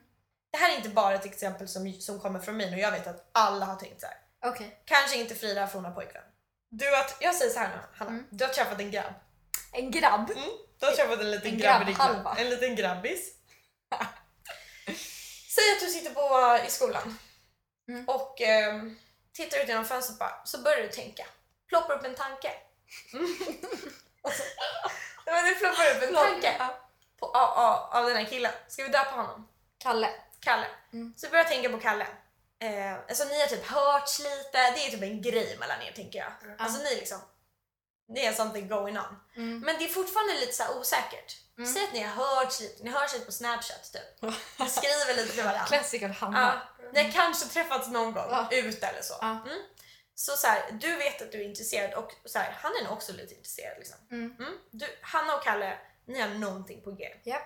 Det här är inte bara ett exempel som, som kommer från mig och jag vet att alla har tänkt så här. Okej. Kanske inte Frida för hon har pojkvän. Du har, jag säger så här nu, Hanna. Mm. Du har träffat en grabb. En grabb. Mm. Du har träffat en liten En grabb liv. En liten grabbis. Säg att du sitter på, i skolan Mm. och ehm, tittar ut genom fönstret bara, så börjar du tänka. Ploppar upp en tanke. Det ploppar upp en tanke på, av, av, av den här killen. Ska vi döpa honom? Kalle. Kalle. Mm. Så börjar jag tänka på Kalle. Eh, alltså ni har typ hörts lite, det är typ en grej mellan er tänker jag. Alltså ni liksom, det är something going on. Mm. Men det är fortfarande lite så osäkert. Mm. Säg att ni har hörts lite, ni hörs lite på snapchat typ. Ni skriver lite till varandra. Klassiker Hanna. Ja, ni har kanske träffats någon gång, Ja. ute eller så. Ja. Mm. Så, så här, du vet att du är intresserad och så här, han är nog också lite intresserad. Liksom. Mm. Mm. Du, Hanna och Kalle, ni har någonting på G. Japp.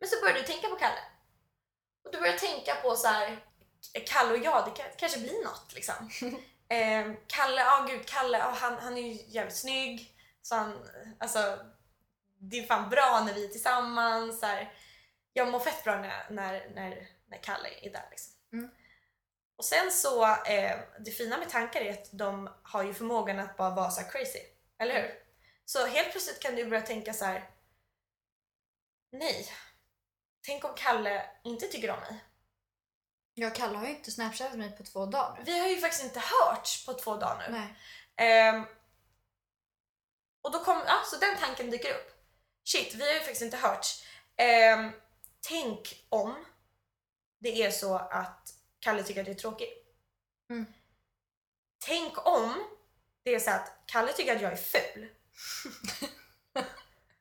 Men så börjar du tänka på Kalle. Och du börjar tänka på så här, Kalle och jag, det kan, kanske blir något liksom. eh, Kalle, ja gud, Kalle, ja, han, han är ju jävligt snygg. Så han, alltså, det är fan bra när vi är tillsammans. Så här, jag mår fett bra när, när, när, när Kalle är där. Liksom. Mm. Och sen så, eh, det fina med tankar är att de har ju förmågan att bara vara så här crazy. Eller hur? Så helt plötsligt kan du börja tänka så här. Nej, tänk om Kalle inte tycker om mig. Jag och Kalle har ju inte snapchatat mig på två dagar. Vi har ju faktiskt inte hörts på två dagar nu. Nej. Ehm, och då kom, ja, så den tanken dyker upp. Shit, vi har ju faktiskt inte hörts. Ehm, tänk om det är så att Kalle tycker att jag är tråkig. Mm. Tänk om det är så att Kalle tycker att jag är ful.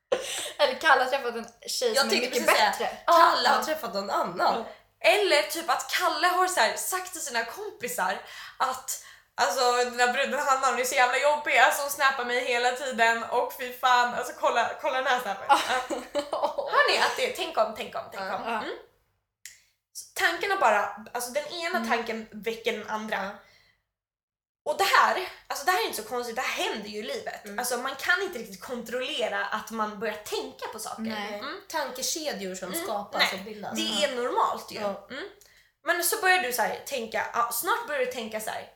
Eller Kalle har träffat en tjej Jag som är mycket precis säga, bättre. Kalle har träffat någon annan. Eller typ att Kalle har så här sagt till sina kompisar att Alltså den där bruden Hanna hon är så jävla jobbig, alltså hon snappar mig hela tiden och fy fan, alltså kolla, kolla den här snappen. Hör ni att det är tänk om, tänk om, tänk om. Mm. Tankarna bara, alltså den ena Mm. tanken väcker den andra. Och det här, alltså det här är inte så konstigt, det här händer ju i livet. Mm. Alltså man kan inte riktigt kontrollera att man börjar tänka på saker. Nej. Mm. Tankekedjor som Mm, skapas nej, och bildas. Det är normalt ju. Ja. Mm. Men så börjar du så här tänka, ja, snart börjar du tänka så här.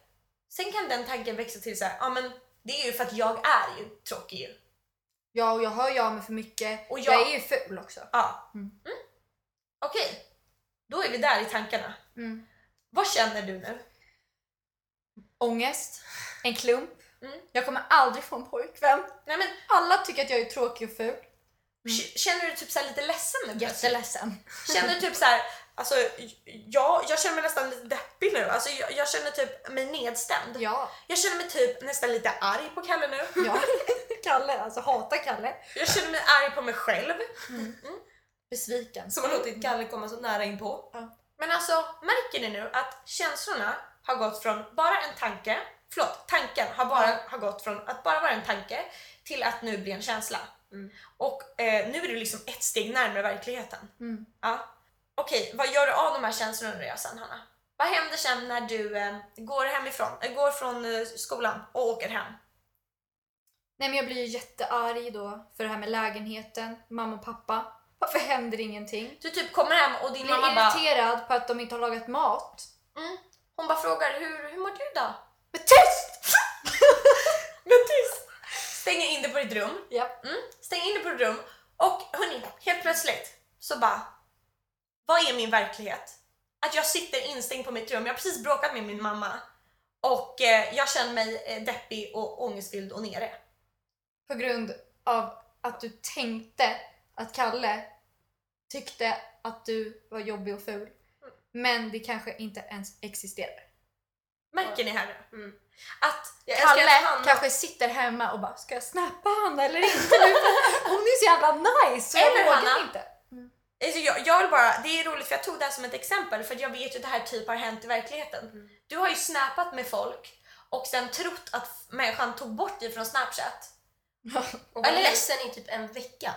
Sen kan den tanken växa till så här, ja men det är ju för att jag är ju tråkig ju. Ja, och jag hör ju av mig för mycket. Och jag... jag- är ju ful också. Ja. Mm. Mm. Okej, då är vi där i tankarna. Mm. Vad känner du nu? Ångest, en klump. Mm. Jag kommer aldrig få en pojkvän. Nej men Alla tycker att jag är tråkig och ful. k- känner du typ så lite ledsen nu? Jätteledsen. Känner du typ så här, alltså ja, jag känner mig nästan lite deppig nu. Alltså jag, jag känner typ mig nedstämd. Ja. Jag känner mig typ nästan lite arg på Kalle nu. ja. Kalle, alltså hatar Kalle. Jag känner mig arg på mig själv. Besviken. Som har låtit Kalle komma så nära in på. Men alltså, märker ni nu att känslorna har gått från bara en tanke, förlåt, tanken har bara har gått från att bara vara en tanke till att nu bli en känsla. Mm. Och eh, nu är du liksom ett steg närmare verkligheten. Mm. Ja. Okej, vad gör du av de här känslorna nu sen Hanna? Vad händer sen när du eh, går hemifrån, äh, går från eh, skolan och åker hem? Nej men jag blir ju jättearg då för det här med lägenheten, mamma och pappa. Varför händer ingenting? Du typ kommer hem och din Blir mamma bara, irriterad på att de inte har lagat mat. mm, hon bara frågar hur, hur mår du då? Men tyst! Men tyst! Stänger in dig på ditt rum. Ja. Mm, stänger in dig på ditt rum och hörni, helt plötsligt så bara, vad är min verklighet? Att jag sitter instängd på mitt rum, jag har precis bråkat med min mamma och eh, jag känner mig eh, deppig och ångestfylld och nere. På grund av att du tänkte att Kalle tyckte att du var jobbig och ful. Men det kanske inte ens existerar. Märker ni här nu? Mm. Att Jag Kalle att Hanna- kanske sitter hemma och bara “Ska jag snappa Hanna eller inte?” Hon är så jävla nice så jag Eller vågar Hanna. inte. Alltså jag, jag vill bara, det är roligt för jag tog det här som ett exempel för jag vet ju att det här typ har hänt i verkligheten. Mm. Du har ju snappat med folk och sen trott att människan tog bort dig från snapchat. Och Eller- ledsen i typ en vecka.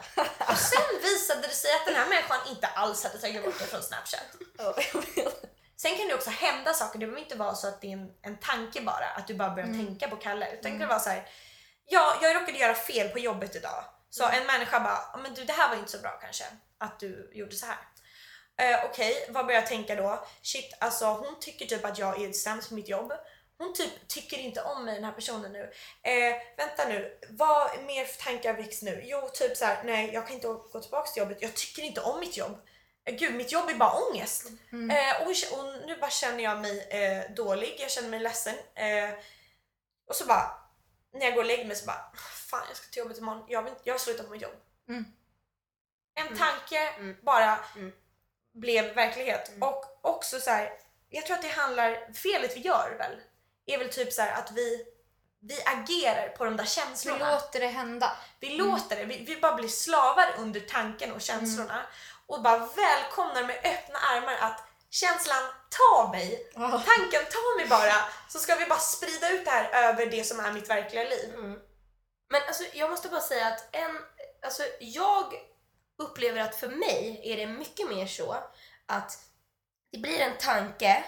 Och sen visade det sig att den här människan inte alls hade tagit bort dig från snapchat. Sen kan det också hända saker, det behöver inte vara så att det är en, en tanke bara, att du bara börjar Mm. tänka på Kalle. Utan det kan vara så här, ja, jag råkade göra fel på jobbet idag. Så en människa bara, "Ja, men du det här var inte så bra kanske, att du gjorde så här. Eh, Okej, vad börjar jag tänka då? Shit, alltså hon tycker typ att jag är sämst på mitt jobb. Hon typ tycker inte om mig den här personen nu. Eh, vänta nu, vad mer tankar väcks nu? Jo, typ så här, nej jag kan inte gå tillbaka till jobbet, jag tycker inte om mitt jobb. Eh, Gud, mitt jobb är bara ångest. Mm. Eh, och, och nu bara känner jag mig eh, dålig, jag känner mig ledsen. Eh, och så bara, när jag går och lägger mig så bara, fan jag ska till jobbet imorgon, jag, vill, jag slutar på mitt jobb. Mm. En Mm. tanke Mm. bara Mm. blev verklighet. Mm. Och också så här, jag tror att det handlar, felet vi gör väl, är väl typ så här att vi, vi agerar på de där Vi känslorna. låter det hända. Vi låter det, vi, vi bara blir slavar under tanken och känslorna och bara välkomnar med öppna armar att känslan ta mig, tanken ta mig bara så ska vi bara sprida ut det här över det som är mitt verkliga liv. Mm. Men alltså, jag måste bara säga att en, alltså, jag upplever att för mig är det mycket mer så att det blir en tanke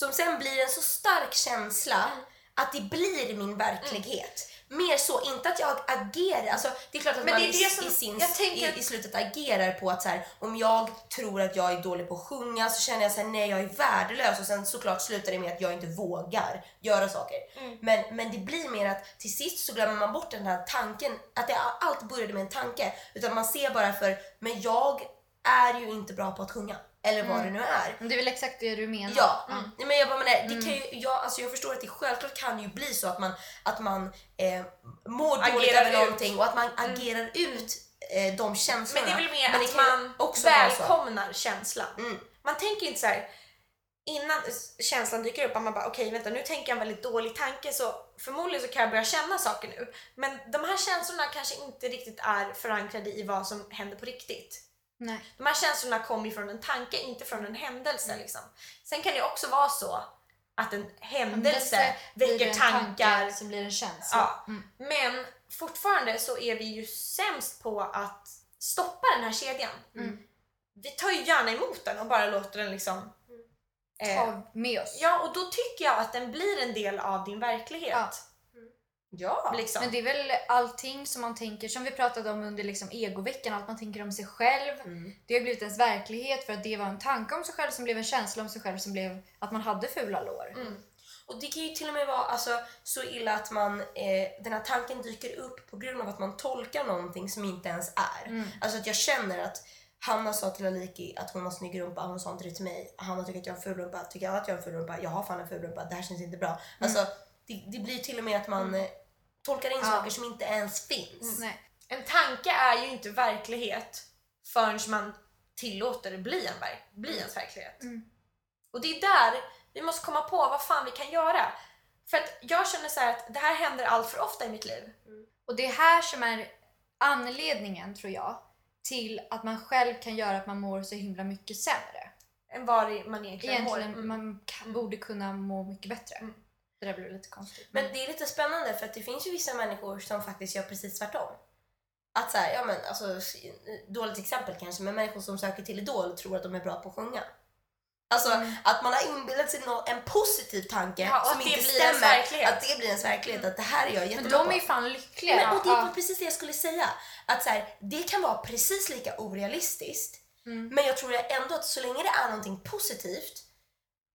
som sen blir en så stark känsla Mm. att det blir min verklighet. Mer så, inte att jag agerar. Alltså, det är klart att Men man det är i, det som- i, sin, tänker- i, i slutet agerar på att så här, om jag tror att jag är dålig på att sjunga så känner jag så här, nej jag är värdelös och sen såklart slutar det med att jag inte vågar göra saker. Mm. Men, men det blir mer att till sist så glömmer man bort den här tanken, att det allt började med en tanke. Utan man ser bara för, men jag är ju inte bra på att sjunga. Eller vad Mm. det nu är. Men Det är väl exakt det du menar? Ja, Mm. Men jag bara menar, det Mm. kan ju, jag, alltså jag förstår att det självklart kan ju bli så att man, att man eh, mår dåligt Agerar över ut. Mm. någonting och att man agerar ut eh, de känslorna. Men det är väl mer Men att man också välkomnar känslan. Mm. Man tänker inte så här innan känslan dyker upp att man bara okej vänta nu tänker jag en väldigt dålig tanke så förmodligen så kan jag börja känna saker nu. Men de här känslorna kanske inte riktigt är förankrade i vad som händer på riktigt. Nej. De här känslorna kommer från en tanke, inte från en händelse. Mm. Liksom. Sen kan det också vara så att en händelse väcker en tankar. tanke som blir en känsla. Ja. Mm. Men fortfarande så är vi ju sämst på att stoppa den här kedjan. Mm. Vi tar ju gärna emot den och bara låter den liksom ta med oss. Ja, och då tycker jag att den blir en del av din verklighet. Ja. Ja. Liksom. Men det är väl allting som man tänker, som vi pratade om under liksom egoveckan, allt man tänker om sig själv. Mm. Det har blivit ens verklighet för att det var en tanke om sig själv som blev en känsla om sig själv som blev att man hade fula lår. Mm. Och det kan ju till och med vara alltså, så illa att man, eh, den här tanken dyker upp på grund av att man tolkar någonting som inte ens är. Mm. Alltså att jag känner att Hanna sa till Aliki att hon har snygg rumpa, hon sa inte det till mig. Hanna tycker att jag har ful rumpa, tycker jag att jag har ful rumpa? Jag har fan en ful rumpa, det här känns inte bra. Alltså det, det blir till och med att man eh, tolkar in Ja. saker som inte ens finns. Nej. En tanke är ju inte verklighet förrän man tillåter det bli, en verk- bli ens verklighet. Mm. Och det är där vi måste komma på vad fan vi kan göra. För att jag känner så här att det här händer allt för ofta i mitt liv. Och det är här som är anledningen, tror jag, till att man själv kan göra att man mår så himla mycket sämre. Än vad man egentligen, Egentligen mår. Mm. man kan, borde kunna må mycket bättre. Mm. Det där blev lite konstigt. Men det är lite spännande för att det finns ju vissa människor som faktiskt gör precis tvärtom. Att så här, ja men alltså, dåligt exempel kanske, men människor som söker till Idol tror att de är bra på att sjunga. Alltså att man har inbillat sig nå- en positiv tanke Ja, som inte stämmer. Att det blir ens verklighet, att det här är jag Men jättebra de på. är ju fan lyckliga. Men, och det var precis det jag skulle säga. Att så här, det kan vara precis lika orealistiskt. Mm. Men jag tror ändå att så länge det är någonting positivt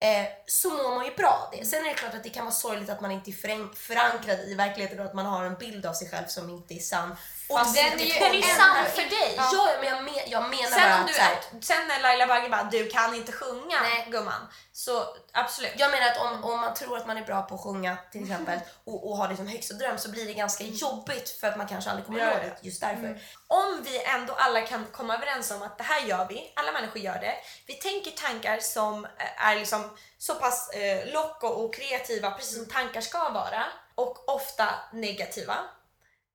eh, så mår man ju bra av det. Sen är det klart att det kan vara sorgligt att man inte är förank- förankrad i verkligheten och att man har en bild av sig själv som inte är sann. Och Fast det- den är ju Den är sann för dig. Ja, ja, men jag, men, jag menar bara Sen, om att du, här, sen när Laila Bagge bara “du kan inte sjunga Nej. gumman” så absolut. jag menar att om, om man tror att man är bra på att sjunga till exempel och, och har det som högsta dröm så blir det ganska jobbigt för att man kanske aldrig kommer nå det just därför. Om vi ändå alla kan komma överens om att det här gör vi, alla människor gör det. Vi tänker tankar som eh, är liksom så pass eh, lock och, och kreativa, precis som tankar ska vara. Och ofta negativa.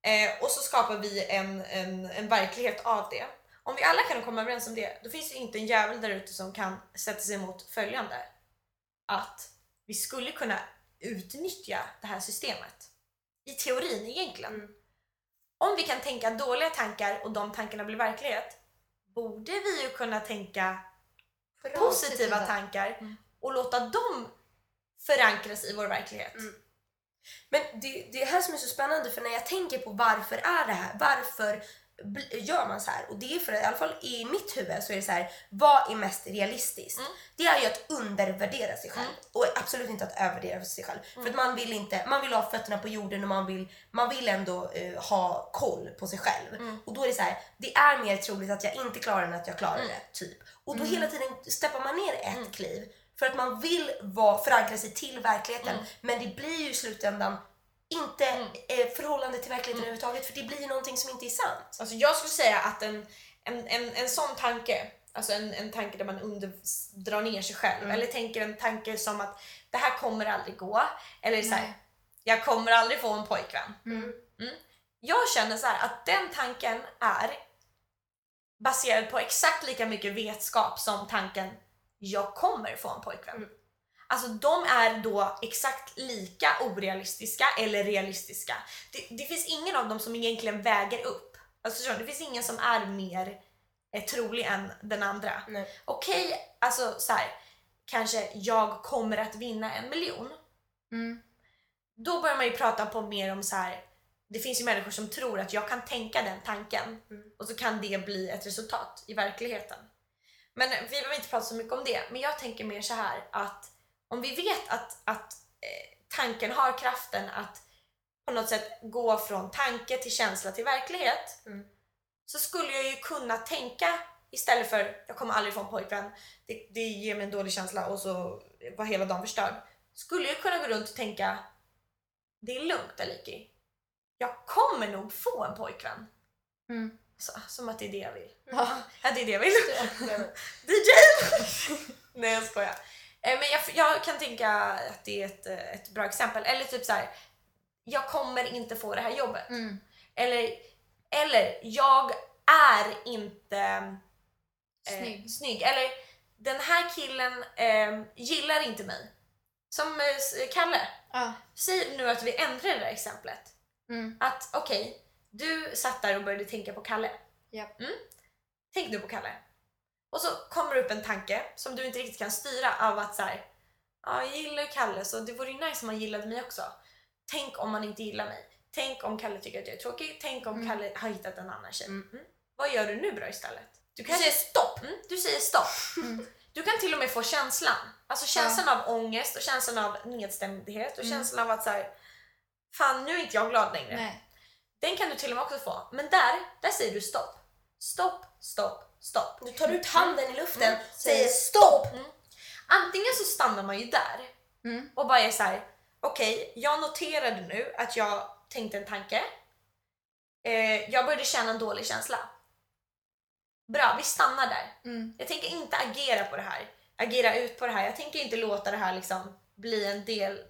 Eh, och så skapar vi en, en, en verklighet av det. Om vi alla kan komma överens om det, då finns det inte en jävel där ute som kan sätta sig emot följande. Att vi skulle kunna utnyttja det här systemet. I teorin egentligen. Mm. Om vi kan tänka dåliga tankar och de tankarna blir verklighet, borde vi ju kunna tänka positiva tankar Mm. och låta dem förankras i vår verklighet. Mm. Men det, det är här som är så spännande för när jag tänker på varför är det här? Varför gör man så här? Och det är för att i alla fall i mitt huvud så är det så här, vad är mest realistiskt? Mm. Det är ju att undervärdera sig själv Mm. och absolut inte att övervärdera sig själv. För att man vill inte, man vill ha fötterna på jorden och man vill, man vill ändå eh, ha koll på sig själv. Mm. Och då är det så här, det är mer troligt att jag inte klarar än att jag klarar Mm. det. Typ. Och då Mm. hela tiden steppar man ner ett Mm. kliv för att man vill vara, förankra sig till verkligheten. Mm. Men det blir ju i slutändan inte Mm. eh, förhållande till verkligheten överhuvudtaget för det blir någonting som inte är sant. Alltså jag skulle säga att en, en, en, en sån tanke, alltså en, en tanke där man under, drar ner sig själv, Mm. eller tänker en tanke som att det här kommer aldrig gå, eller så här, jag kommer aldrig få en pojkvän. Mm. Jag känner så här att den tanken är baserad på exakt lika mycket vetskap som tanken jag kommer få en pojkvän. Alltså de är då exakt lika orealistiska eller realistiska. Det, det finns ingen av dem som egentligen väger upp. Alltså det finns ingen som är mer eh, trolig än den andra. Nej. Okej, alltså så här, kanske jag kommer att vinna en miljon Mm. då börjar man ju prata på mer om så här. Det finns ju människor som tror att jag kan tänka den tanken Mm. och så kan det bli ett resultat i verkligheten. Men vi behöver inte prata så mycket om det. Men jag tänker mer så här att om vi vet att, att eh, tanken har kraften att på något sätt gå från tanke till känsla till verklighet Mm. så skulle jag ju kunna tänka istället för jag kommer aldrig få en pojkvän, det, det ger mig en dålig känsla och så var hela dagen förstörd. Skulle jag kunna gå runt och tänka det är lugnt Aliki. Jag kommer nog få en pojkvän. Mm. Så, som att det är det jag vill. Ja. Ja, det är det jag vill. DJ! Nej jag skojar. Eh, Men jag, jag kan tänka att det är ett, eh, ett bra exempel. Eller typ så här. jag kommer inte få det här jobbet. Mm. Eller, eller jag är inte eh, Snygg. snygg. Eller den här killen eh, gillar inte mig. Som eh, Kalle. Ja. Säg nu att vi ändrar det där exemplet. Mm. Att okej, du satt där och började tänka på Kalle. Japp. Mm. Tänk nu på Kalle. Och så kommer det upp en tanke som du inte riktigt kan styra av att så här, ja, jag gillar Kalle så det vore ju nice om han gillade mig också. Tänk om han inte gillar mig. Tänk om Kalle tycker att jag är tråkig. Tänk om Mm. Kalle har hittat en annan tjej. Mm. Mm. Vad gör du nu då istället? Du Du säger stopp! Mm, du säger stopp. Mm. Du kan till och med få känslan. Alltså känslan av ångest och känslan av nedstämdhet och Mm. känslan av att så här, fan nu är inte jag glad längre. Nej. Den kan du till och med också få. Men där, där säger du stopp. Stopp, stopp, stopp. Du tar ut handen i luften, Mm. säger stopp! Antingen så stannar man ju där Mm. och bara är så här: okej, jag noterade nu att jag tänkte en tanke. Eh, jag började känna en dålig känsla. Bra, vi stannar där. Mm. Jag tänker inte agera på det här, agera ut på det här. Jag tänker inte låta det här liksom bli en del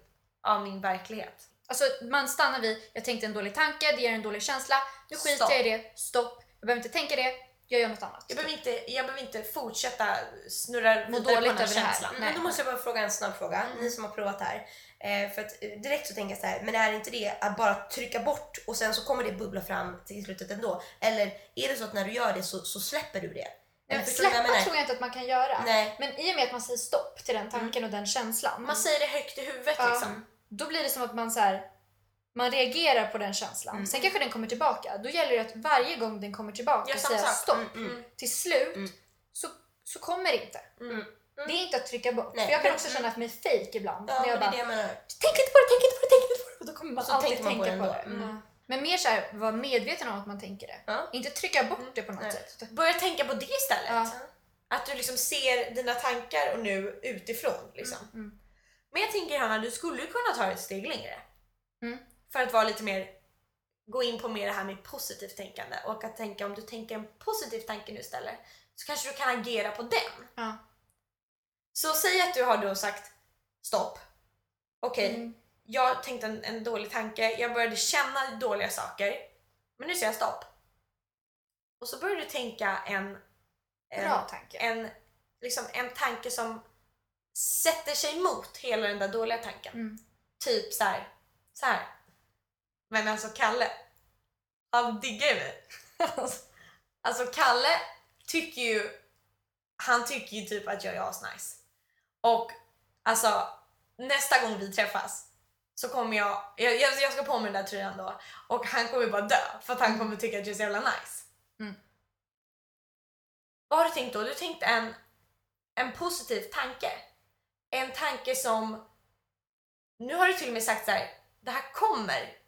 av min verklighet. Alltså man stannar vid, jag tänkte en dålig tanke, det ger en dålig känsla. Nu skiter jag i det, stopp. Jag behöver inte tänka det, jag gör något annat. Jag behöver inte, jag behöver inte fortsätta snurra Må vidare på dåligt den här känslan. Nej. Men då måste jag bara fråga en snabb fråga, Mm. ni som har provat det här. Eh, för att eh, direkt så tänker jag så här, men är inte det att bara trycka bort och sen så kommer det bubbla fram till slutet ändå? Eller är det så att när du gör det så, så släpper du det? Men jag släppa menar? tror jag inte att man kan göra. Nej. Men i och med att man säger stopp till den tanken och den känslan. Man säger det högt i huvudet Ja. liksom. Då blir det som att man så här, man reagerar på den känslan. Mm. Sen kanske den kommer tillbaka. Då gäller det att varje gång den kommer tillbaka Gör säga stopp. Mm, Mm. Till slut Mm. så, så kommer det inte. Mm. Det är inte att trycka bort. Nej. För jag kan också känna att mig fake ibland. Ja, när jag det är bara, det jag menar. tänk inte på det, tänk inte på det, tänk inte på det. Och då kommer man Så alltid man på tänka det på det. Mm. Ja. Men mer så här, vara medveten om att man tänker det. Ja. Inte trycka bort det på något Nej. sätt. Börja tänka på det istället. Ja. Att du liksom ser dina tankar och nu utifrån. Liksom. Mm. Men jag tänker Hanna, du skulle ju kunna ta ett steg längre. För att vara lite mer, gå in på mer det här med positivt tänkande och att tänka om du tänker en positiv tanke nu istället så kanske du kan agera på den. Ja. Så säg att du har då sagt stopp. Okej, Mm. jag tänkte en, en dålig tanke, jag började känna dåliga saker. Men nu säger jag stopp. Och så börjar du tänka en, en, Bra tanke. en, liksom en tanke som sätter sig mot hela den där dåliga tanken. Mm. Typ så här, så här. Men alltså Kalle, han diggar ju mig. alltså Kalle tycker ju, han tycker ju typ att jag är asnice. Och alltså nästa gång vi träffas så kommer jag, jag, jag ska på mig den där tröjan då och han kommer bara dö för att han kommer tycka att jag är så jävla nice. Mm. Vad har du tänkt då? Du tänkte en, en positiv tanke. En tanke som, nu har du till och med sagt så här, det här kommer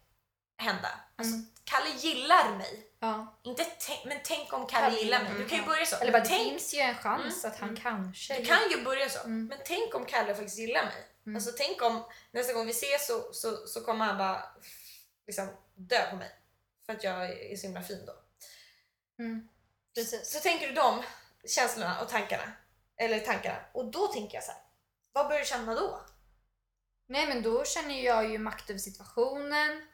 hända. Alltså, Mm. Kalle gillar mig. Ja. Inte men tänk om Kalle, Kalle gillar mig. Du kan ju börja så. Eller bara, det tänk, finns ju en chans att han kanske... du kan ju börja så. Men tänk om Kalle faktiskt gillar mig. Mm. Alltså tänk om nästa gång vi ses så, så, så kommer han bara liksom dö på mig. För att jag är så himla fin då. Mm. Precis. Så tänker du de känslorna och tankarna. Eller tankarna. Och då tänker jag så här. Vad börjar du känna då? Nej men då känner jag ju makt över situationen.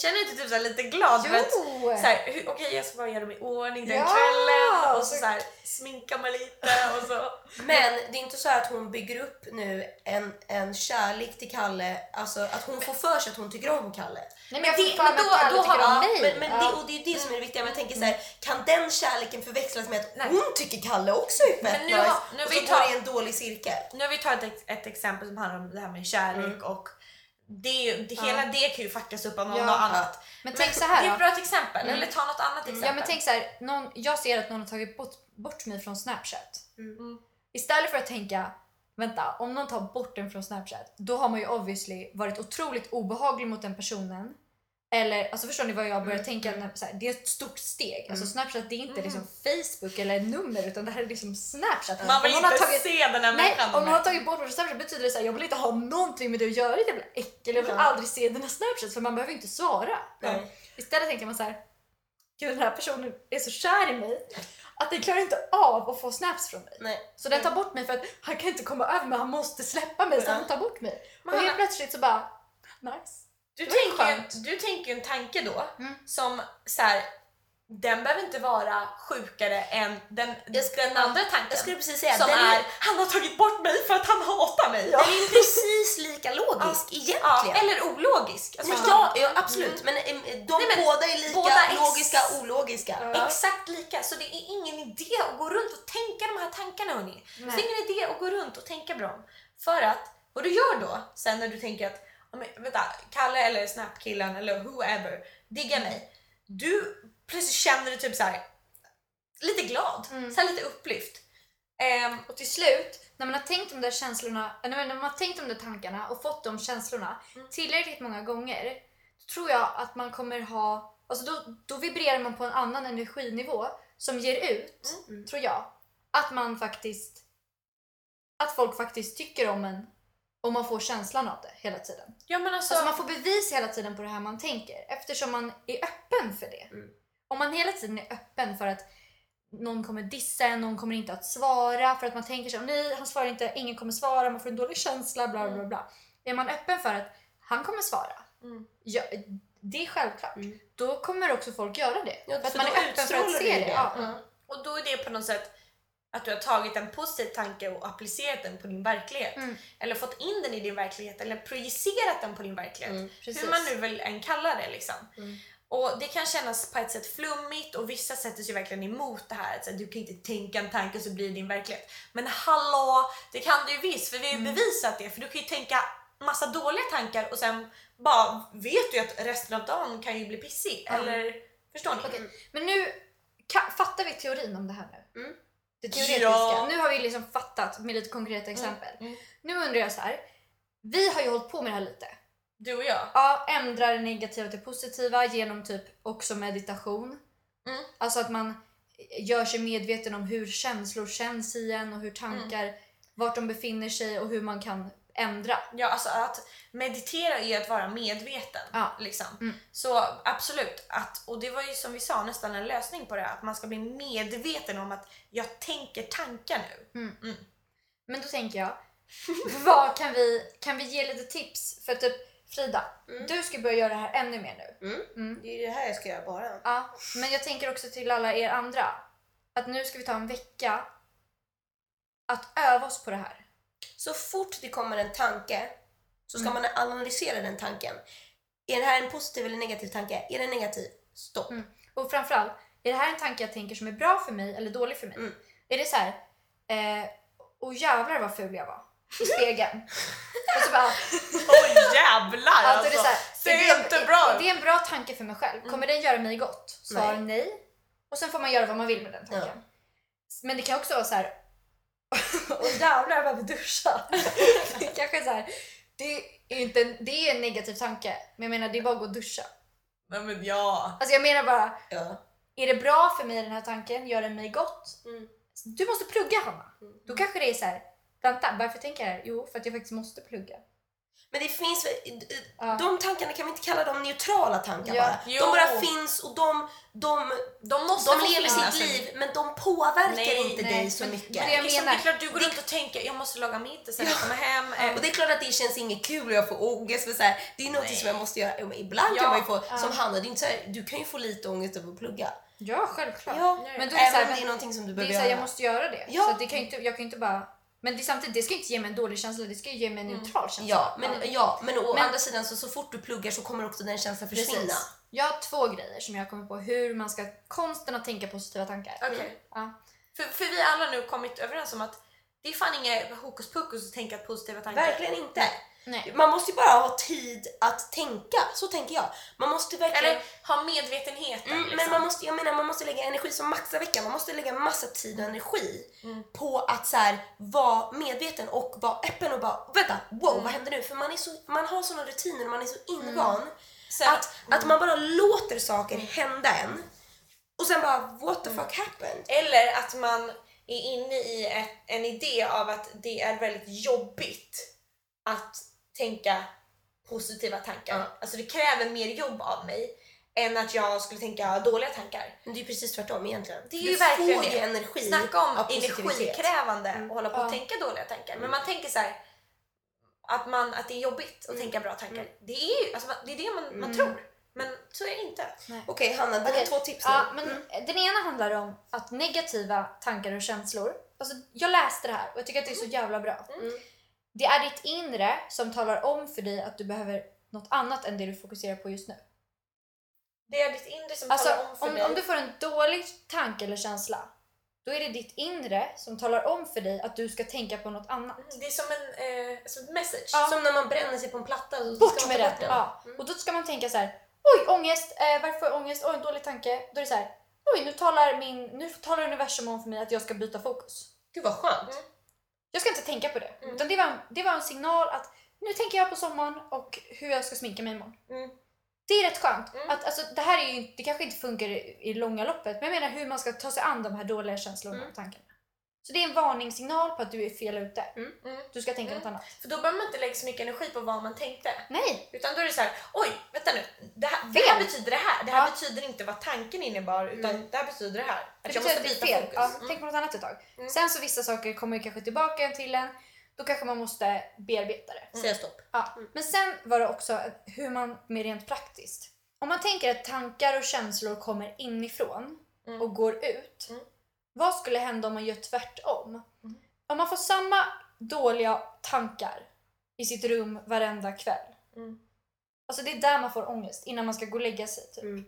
Känner du inte typ så här lite glad att Jo! så här, hur- okej jag ska bara göra mig i ordning den Ja! kvällen och så, så här, sminka mig lite och så. Men det är inte så att hon bygger upp nu en, en kärlek till Kalle, alltså att hon får för sig att hon tycker om Kalle. Nej men jag det- får för mig att då- Kalle då tycker har- om mig. Men, men Ja. det, och det är ju det som är det viktiga. Men jag tänker så här, kan den kärleken förväxlas med att Nej. hon tycker Kalle också är fett Men nu nice? har- nu och vi så tar- går det i en dålig cirkel. Nu har vi tagit ett, ett exempel som handlar om det här med kärlek Mm. och det, det, Ja. hela det kan ju fuckas upp av något Ja. annat. Men tänk så här Det är ett bra exempel. Mm. Eller ta något annat exempel. Ja men tänk så här, någon, jag ser att någon har tagit bort, bort mig från Snapchat. Mm. Istället för att tänka, vänta, om någon tar bort den från Snapchat, då har man ju obviously varit otroligt obehaglig mot den personen. Eller, alltså förstår ni vad jag börjar tänka? När, så här, det är ett stort steg. Alltså Snapchat det är inte Mm. liksom Facebook eller nummer utan det här är liksom Snapchat. Man vill inte tagit, se den här Nej, människan. om någon har tagit bort vår Snapchat betyder det så här, jag vill inte ha någonting med det att göra, är jävla äckel. Jag vill Ja. aldrig se dina Snapchats för man behöver inte svara. Nej. Istället tänker man så här, gud den här personen är så kär i mig att den klarar inte av att få snaps från mig. Nej. Så den tar bort mig för att han kan inte komma över mig, han måste släppa mig så han tar bort mig. Men och helt plötsligt så bara, nice. Du tänker, ju, du tänker en tanke då Mm. som så här, den behöver inte vara sjukare än den, Jag den andra tanken. Jag skulle precis säga, som är, är, han har tagit bort mig för att han hatar mig. den är precis lika logisk Ja, egentligen. eller ologisk. Alltså, ja, ja, absolut. Men eh, de Nej, men båda är lika båda ex- logiska ologiska. Ja. Exakt lika, så det är ingen idé att gå runt och tänka de här tankarna hörni. Det är ingen idé att gå runt och tänka på dem. För att, vad du gör då sen när du tänker att, ja, men, vänta, Kalle eller Snapkillen eller whoever diggar mig. Du plötsligt känner dig typ så här lite glad, Mm. så lite upplyft. Ehm, Och till slut, när man har tänkt de där känslorna, eller när man har tänkt de där tankarna och fått de känslorna Mm. tillräckligt många gånger, då tror jag att man kommer ha, alltså då, då vibrerar man på en annan energinivå som ger ut, Mm. tror jag, att man faktiskt, att folk faktiskt tycker om en och man får känslan av det hela tiden. ja men alltså, Alltså man får bevis hela tiden på det här man tänker eftersom man är öppen för det. Mm. Om man hela tiden är öppen för att någon kommer dissa en, någon kommer inte att svara för att man tänker sig nej han svarar inte, ingen kommer svara, man får en dålig känsla bla bla bla. Är man öppen för att han kommer svara, Mm. ja, det är självklart. Mm. Då kommer också folk göra det. Ja, för att för man då är öppen för att se det. det. Ja. Mm. och då är det på något sätt att du har tagit en positiv tanke och applicerat den på din verklighet. Mm. Eller fått in den i din verklighet eller projicerat den på din verklighet. Mm. Hur man nu vill än kalla det liksom. Mm. Och det kan kännas på ett sätt flummigt och vissa sätter sig verkligen emot det här. Att du kan inte tänka en tanke så blir det din verklighet. Men hallå, det kan du ju visst för vi har ju bevisat det. För du kan ju tänka massa dåliga tankar och sen bara vet du att resten av dagen kan ju bli pissig. Eller förstår ni? Okej, Men nu fattar vi teorin om det här nu. Mm. Det teoretiska. Ja. Nu har vi liksom fattat med lite konkreta exempel. mm. Nu undrar jag så här. Vi har ju hållit på med det här lite. Du och jag. Ja, ändra det negativa till positiva genom typ också meditation. Mm. Alltså att man gör sig medveten om hur känslor känns i en och hur tankar, Mm. vart de befinner sig och hur man kan ändra. Ja, alltså att meditera är ju att vara medveten. Ja. Liksom. Mm. Så absolut, att, och det var ju som vi sa nästan en lösning på det, att man ska bli medveten om att jag tänker tankar nu. Men då tänker jag, vad kan vi, kan vi ge lite tips? För typ Frida, Mm. du ska börja göra det här ännu mer nu. Mm. Mm. Det är det här jag ska göra bara. Ja, men jag tänker också till alla er andra att nu ska vi ta en vecka att öva oss på det här. Så fort det kommer en tanke så ska Mm. man analysera den tanken. Är det här en positiv eller negativ tanke? Är den negativ? Stopp. Mm. Och framförallt, är det här en tanke jag tänker som är bra för mig eller dålig för mig? Mm. Är det så här, eh, och jävlar vad ful jag var i spegeln. och så bara, Oj jävlar alltså, det är, så här, är det, inte bra. Är det en bra tanke för mig själv? Kommer den göra mig gott? Svar nej. Nej. Och sen får man göra vad man vill med den tanken. Men det kan också vara så här. och jävlar jag behöver duscha. det är kanske så här. Det är, inte en, det är en negativ tanke, men jag menar det är bara att gå och duscha. Nej, men ja. Alltså jag menar bara, Ja. är det bra för mig den här tanken? Gör den mig gott? Mm. Du måste plugga Hanna. Då kanske det är så här. Vänta, varför tänker jag det här? Jo, för att jag faktiskt måste plugga. Men det finns Ja. de tankarna kan vi inte kalla dem neutrala tankar Ja. bara. Jo. De bara finns och de, de, De måste de lever sitt liv men de påverkar Nej, inte nej, dig så men- mycket. men det jag Liksom, det är klart du går runt och tänker jag måste laga middag sen när jag kommer hem. Eh, Och det är klart att det känns inget kul och jag får ångest. Men så här, det är något Nej. som jag måste göra. Men ibland Ja, kan man ju få, ja. som Hanna, det är inte så här, du kan ju få lite ångest över att plugga. Ja, självklart. Ja, Men då är det så här, det är men- någonting som du Det är behöver så här, göra. jag måste göra det. Ja. Så det kan inte, jag kan ju inte bara... Men det, samtidigt, det ska ju inte ge mig en dålig känsla, det ska ju ge mig en neutral känsla. Ja, men, ja, men å Men- andra sidan så, så fort du pluggar så kommer också den känslan försvinna. Precis. Jag har två grejer som jag kommit på hur man ska konsten att tänka positiva tankar. Okej. Ja. För, för vi har alla nu kommit överens om att det är fan inget hokus pokus att tänka positiva tankar. Verkligen inte. Nej. Man måste ju bara ha tid att tänka. Så tänker jag. Man måste verkligen... Eller ha medvetenheten. Mm, liksom. Men man måste, jag menar, man måste lägga energi som maxar veckan. Man måste lägga massa tid och energi Mm. på att så här, vara medveten och vara öppen och bara vänta, wow Mm. vad händer nu? För man, är så, man har såna rutiner och man är så invand Sen- att, att man bara låter saker hända en och sen bara what the fuck happened? Eller att man är inne i ett, en idé av att det är väldigt jobbigt att tänka positiva tankar. Ja. Alltså det kräver mer jobb av mig än att jag skulle tänka dåliga tankar. Men det är ju precis tvärtom egentligen. Det är ju verkligen det. energi Snacka om energikrävande Mm. och hålla på att tänka dåliga tankar. Men man tänker så här att, man, att det är jobbigt att Mm. tänka bra tankar. Mm. Det är ju alltså, man- det, är det man, man Mm. tror. Men så är det inte. Okej Hanna, dina Okej. två tips nu. Ja, men Den ena handlar om att negativa tankar och känslor. Alltså, jag läste det här och jag tycker att det är så jävla bra. Mm. Det är ditt inre som talar om för dig att du behöver något annat än det du fokuserar på just nu. Det är ditt inre som Alltså, talar om för om, dig. om du får en dålig tanke eller känsla, då är det ditt inre som talar om för dig att du ska tänka på något annat. Det är som en eh, som ett message. Ja. Som när man bränner sig på en platta. Så Bort ska med man det! den. Ja. Mm. Och då ska man tänka så här: oj ångest, eh, varför ångest? Oj en dålig tanke. Då är det så här: oj nu talar, min, nu talar universum om för mig att jag ska byta fokus. Gud vad skönt. Mm. Jag ska inte tänka på det. Mm. Utan det var, en- det var en signal att nu tänker jag på sommaren och hur jag ska sminka mig imorgon. Mm. Det är rätt skönt. Mm. Att, alltså, det här är ju, det kanske inte funkar i, i långa loppet, men jag menar hur man ska ta sig an de här dåliga känslorna Mm. och tankarna. Så det är en varningssignal på att du är fel ute. Mm. Du ska tänka Mm. något annat. För då behöver man inte lägga så mycket energi på vad man tänkte. Nej! Utan då är det så här, oj, vänta nu. Det här, det här betyder det här. Det här Ja. betyder inte vad tanken innebar utan Mm. det här betyder det här. Det Att jag betyder måste det byta fel. fokus. Ja, Mm. Tänk på något annat ett tag. Mm. Sen så vissa saker kommer kanske tillbaka till en. Då kanske man måste bearbeta det. Säga stopp. Ja. Mm. Men sen var det också hur man mer rent praktiskt. Om man tänker att tankar och känslor kommer inifrån Mm. och går ut. Vad skulle hända om man gör tvärtom? Mm. Om man får samma dåliga tankar i sitt rum varenda kväll. Mm. Alltså det är där man får ångest innan man ska gå och lägga sig. Typ. Mm.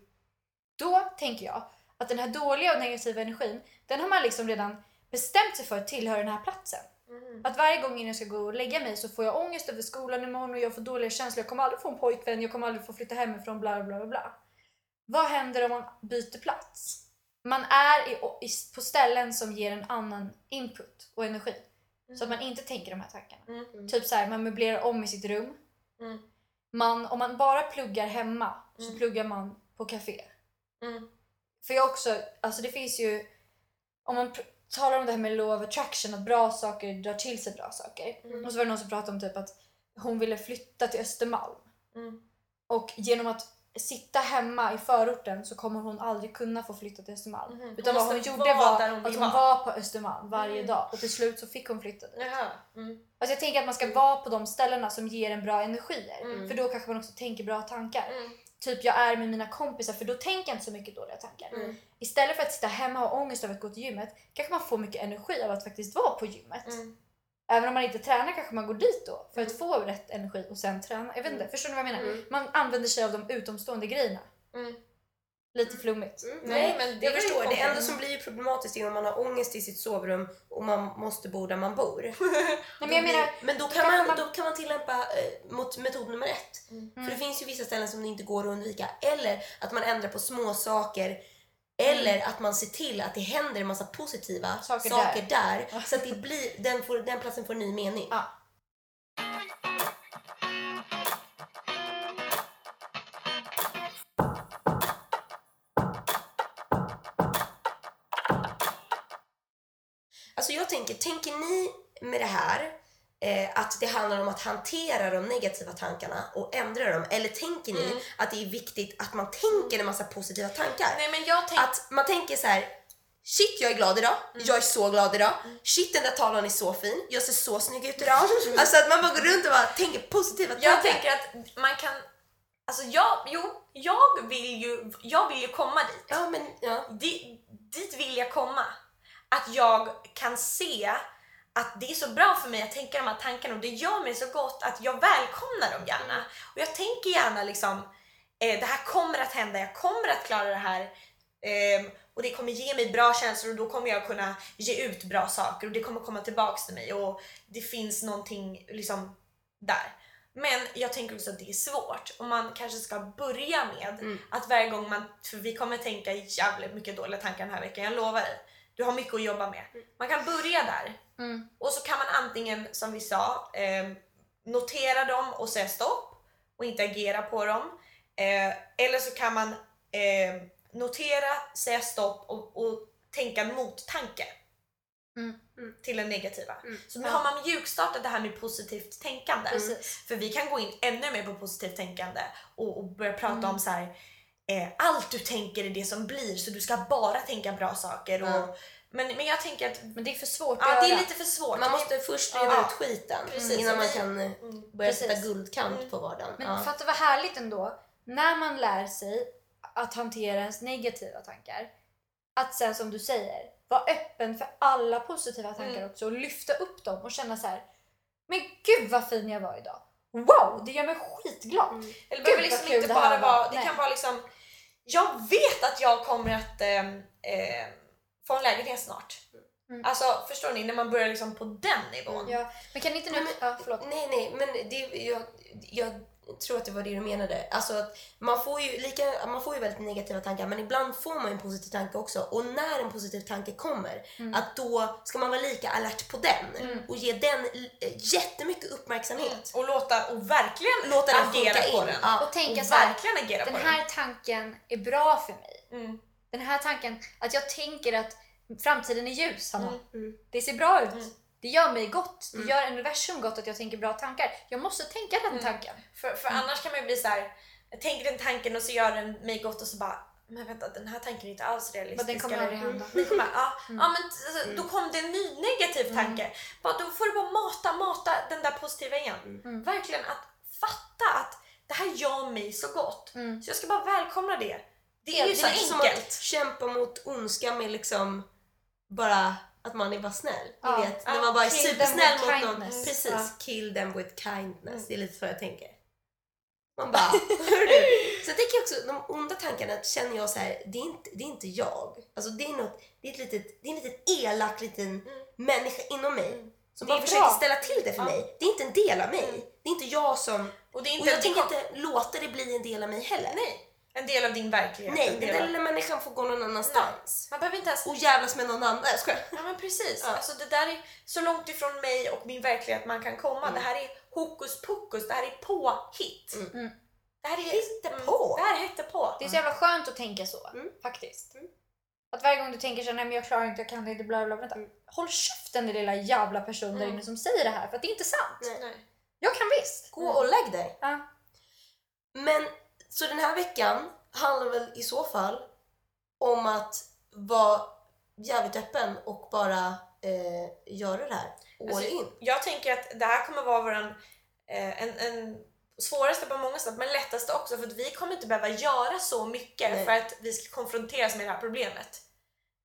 Då tänker jag att den här dåliga och negativa energin, den har man liksom redan bestämt sig för tillhör den här platsen. Mm. Att varje gång innan jag ska gå och lägga mig så får jag ångest över skolan imorgon och jag får dåliga känslor. Jag kommer aldrig få en pojkvän, jag kommer aldrig få flytta hemifrån, bla bla bla bla. Vad händer om man byter plats? Man är i, i, på ställen som ger en annan input och energi. Så att man inte tänker de här tankarna. Mm. Typ så här, man möblerar om i sitt rum. Mm. Man, om man bara pluggar hemma så Mm. pluggar man på café. Mm. För jag också, alltså det finns ju, om man talar om det här med law of attraction, att bra saker drar till sig bra saker. Mm. Och så var det någon som pratade om typ att hon ville flytta till Östermalm. Mm. Och genom att sitta hemma i förorten så kommer hon aldrig kunna få flytta till Östermalm. Mhm. Utan Hon vad hon gjorde var hon att hon var på Östermalm varje Mm. dag och till slut så fick hon flytta dit. Mm. Alltså jag tänker att man ska vara på de ställena som ger en bra energier. Mm. För då kanske man också tänker bra tankar. Mm. Typ jag är med mina kompisar för då tänker jag inte så mycket dåliga tankar. Mm. Istället för att sitta hemma och ha ångest över att gå till gymmet kanske man får mycket energi av att faktiskt vara på gymmet. Även om man inte tränar kanske man går dit då för att Mm. få rätt energi och sen träna. Jag vet inte, Mm. förstår ni vad jag menar? Mm. Man använder sig av de utomstående grejerna. Mm. Lite flummigt. Mm. Nej, men det jag förstår. Det enda som blir problematiskt är om man har ångest i sitt sovrum och man måste bo där man bor. Nej, men jag menar, men då kan, man, man- då kan man tillämpa eh, mot metod nummer ett. Mm. För det finns ju vissa ställen som det inte går att undvika. Eller att man ändrar på små saker Eller att man ser till att det händer en massa positiva Saker saker, där. där. Så att det blir, den, får, den platsen får en ny mening. Ja. Alltså jag tänker, tänker ni med det här eh, att det handlar om att hantera de negativa tankarna och ändra dem? Eller tänker ni Mm. att det är viktigt att man tänker en massa positiva tankar? Nej men jag tänker... Att man tänker så här. Shit, jag är glad idag. Jag är så glad idag. Shit, den där tavlan är så fin. Jag ser så snygg ut idag. Alltså att man bara går runt och bara tänker positiva tankar. Jag tänker att man kan... Alltså jag, jo, jag vill ju, jag vill ju komma dit. Ja, men ja. Di, dit vill jag komma. Att jag kan se att det är så bra för mig att tänka de här tankarna och det gör mig så gott att jag välkomnar dem gärna. Och jag tänker gärna liksom, eh, det här kommer att hända, jag kommer att klara det här. ehm, och det kommer ge mig bra känslor och då kommer jag kunna ge ut bra saker och det kommer komma tillbaks till mig och det finns någonting liksom där. Men jag tänker också att det är svårt och man kanske ska börja med Mm. att varje gång man, för vi kommer tänka jävligt mycket dåliga tankar den här veckan, jag lovar dig. Du har mycket att jobba med. Man kan börja där Mm. och så kan man antingen, som vi sa, eh, notera dem och säga stopp och inte agera på dem. Eh, eller så kan man eh, notera, säga stopp och, och tänka en mottanke Mm. Mm. till den negativa. Mm. Så nu Ja. har man mjukstartat det här med positivt tänkande. Precis. För vi kan gå in ännu mer på positivt tänkande och, och börja prata Mm. om så här. Eh, allt du tänker är det som blir så du ska bara tänka bra saker. Och. Men, men jag tänker att Men det är för svårt ja, att det göra. är lite för svårt. Man måste först reda Ja. ut skiten Precis. innan man kan eh, Mm. börja Precis. sätta guldkant Mm. på vardagen. Men ja. fatta vad härligt ändå när man lär sig att hantera ens negativa tankar, att sen som du säger, vara öppen för alla positiva tankar Mm. också och lyfta upp dem och känna så här. Men gud vad fin jag var idag! Wow, det gör mig skitglad! Eller det Gud, liksom inte det bara vara, var. det Nej. kan vara liksom, jag vet att jag kommer att ehm, eh, få en lägenhet snart. Mm. Alltså förstår ni, när man börjar liksom på den nivån. Ja, men kan inte nu... Nej, ja, förlåt. Nej, nej, men det, jag, jag tror att det var det du menade. Alltså att man får ju, lika, man får ju väldigt negativa tankar men ibland får man en positiv tanke också. Och när en positiv tanke kommer, Mm. att då ska man vara lika alert på den Mm. och ge den eh, jättemycket uppmärksamhet. Och låta, och verkligen Låta den agera på den. Ja. Och tänka och så här, verkligen agera den på här tanken är bra för mig. Den. Mm. Här tanken, att jag tänker att framtiden är ljus, Hanna. Mm. Mm. Det ser bra ut. Mm. Det gör mig gott. Det Mm. gör universum gott att jag tänker bra tankar. Jag måste tänka den Mm. tanken. För, för annars kan man ju bli så här. jag tänker den tanken och så gör den mig gott och så bara, men vänta den här tanken är inte alls realistisk. Men den kommer aldrig hända. Den kommer, ja, Mm. ja, men alltså, då kom det en ny negativ tanke. Bara, då får du bara mata, mata den där positiva igen. Mm. Verkligen att fatta att det här gör mig så gott. Mm. Så jag ska bara välkomna det. Det är ju så är som enkelt. att kämpa mot ondska med liksom bara att man är bara snäll. Ni Ja. vet, Ja, när man bara är kill supersnäll mot någon. kindness. Precis, Ja. kill them with kindness. Mm. Det är lite så jag tänker. Man bara, hör du? Så jag tänker också, de onda tankarna känner jag så här, det är inte, det är inte jag. Alltså det är något, det är ett litet, det är en litet elak liten människa inom mig. Mm. Som bara försöker bra. ställa till det för Ja. mig. Det är inte en del av mig. Mm. Det är inte jag som... Och det är Och inte jag det tänker inte låta det bli en del av mig heller. Nej, en del av din verklighet. Nej, en den där av- lilla människan får gå någon annanstans. Man behöver inte ens Och jävlas med någon annan. Nej, jag. Ja men precis. Ja. Alltså, det där är så långt ifrån mig och min verklighet man kan komma. Mm. Det här är hokus pokus, det här är påhitt. Mm. Mm. Det här är Hittepå. Det här är hittepå. Det är så jävla skönt att tänka så, Mm. faktiskt. Mm. Att varje gång du tänker så nej men jag klarar inte, jag kan inte, bla bla bla. Mm. Håll käften din lilla jävla person där Mm. inne som säger det här, för att det är inte sant. Nej. Nej. Jag kan visst. Gå och lägg dig. Ja. Men så den här veckan handlar väl i så fall om att vara jävligt öppen och bara eh, göra det här all Alltså, in. Jag tänker att det här kommer vara våran, eh, en, en svåraste på många sätt men lättaste också för att vi kommer inte behöva göra så mycket Nej. för att vi ska konfronteras med det här problemet.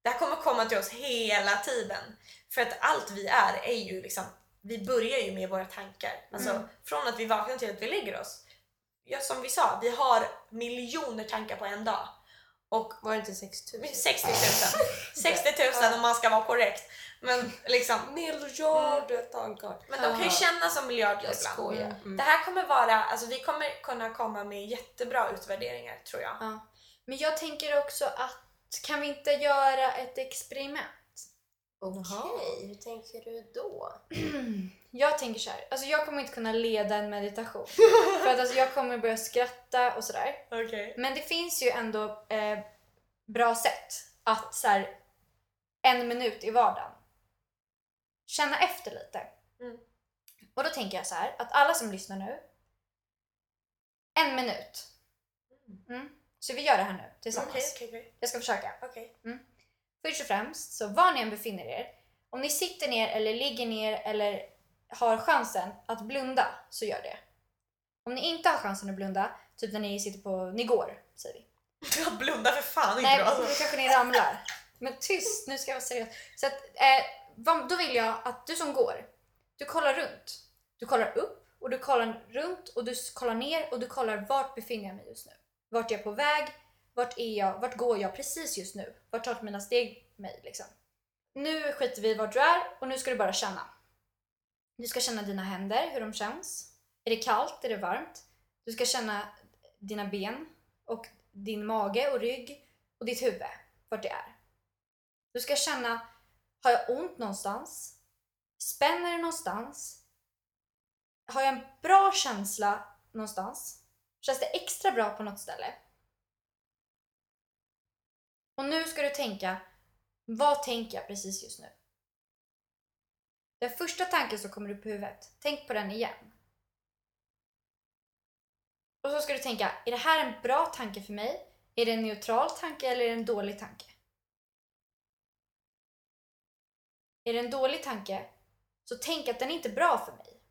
Det här kommer komma till oss hela tiden. För att allt vi är är ju liksom, vi börjar ju med våra tankar. Alltså Mm. från att vi vaknar till att vi lägger oss. Ja, som vi sa, vi har miljoner tankar på en dag. Och Var det inte 6 000? 60 000. 60 000 om man ska vara korrekt. Men liksom, Miljarder tankar. men de kan ju kännas som miljarder ibland. Mm. Mm. Det här kommer vara, alltså vi kommer kunna komma med jättebra utvärderingar tror jag. Ja. Men jag tänker också att, kan vi inte göra ett experiment? Okej, hur tänker du då? Jag tänker så här, alltså jag kommer inte kunna leda en meditation. för att alltså jag kommer börja skratta och sådär. Okej. Men det finns ju ändå eh, bra sätt att så här, en minut i vardagen känna efter lite. Mm. Och då tänker jag så här att alla som lyssnar nu, en minut. Mm. Så vi gör det här nu tillsammans. Okej, okej. Jag ska försöka. Okej. Först och främst, så var ni än befinner er, om ni sitter ner eller ligger ner eller har chansen att blunda, så gör det. Om ni inte har chansen att blunda, typ när ni sitter på, ni går, säger vi. Jag blundar för fan inte Nej, bra. då kanske ni ramlar. Men tyst, nu ska jag vara seriös. Så att, eh, då vill jag att du som går, du kollar runt. Du kollar upp och du kollar runt och du kollar ner och du kollar vart befinner jag mig just nu. Vart är jag på väg? Vart är jag? Vart går jag precis just nu? Vart tar mina steg mig liksom? Nu skiter vi i vart du är och nu ska du bara känna. Du ska känna dina händer, hur de känns. Är det kallt? Är det varmt? Du ska känna dina ben och din mage och rygg och ditt huvud, vart det är. Du ska känna, har jag ont någonstans? Spänner det någonstans? Har jag en bra känsla någonstans? Känns det extra bra på något ställe? Och nu ska du tänka, vad tänker jag precis just nu? Den första tanken som kommer upp i huvudet, tänk på den igen. Och så ska du tänka, är det här en bra tanke för mig? Är det en neutral tanke eller är det en dålig tanke? Är det en dålig tanke, så tänk att den är inte bra för mig.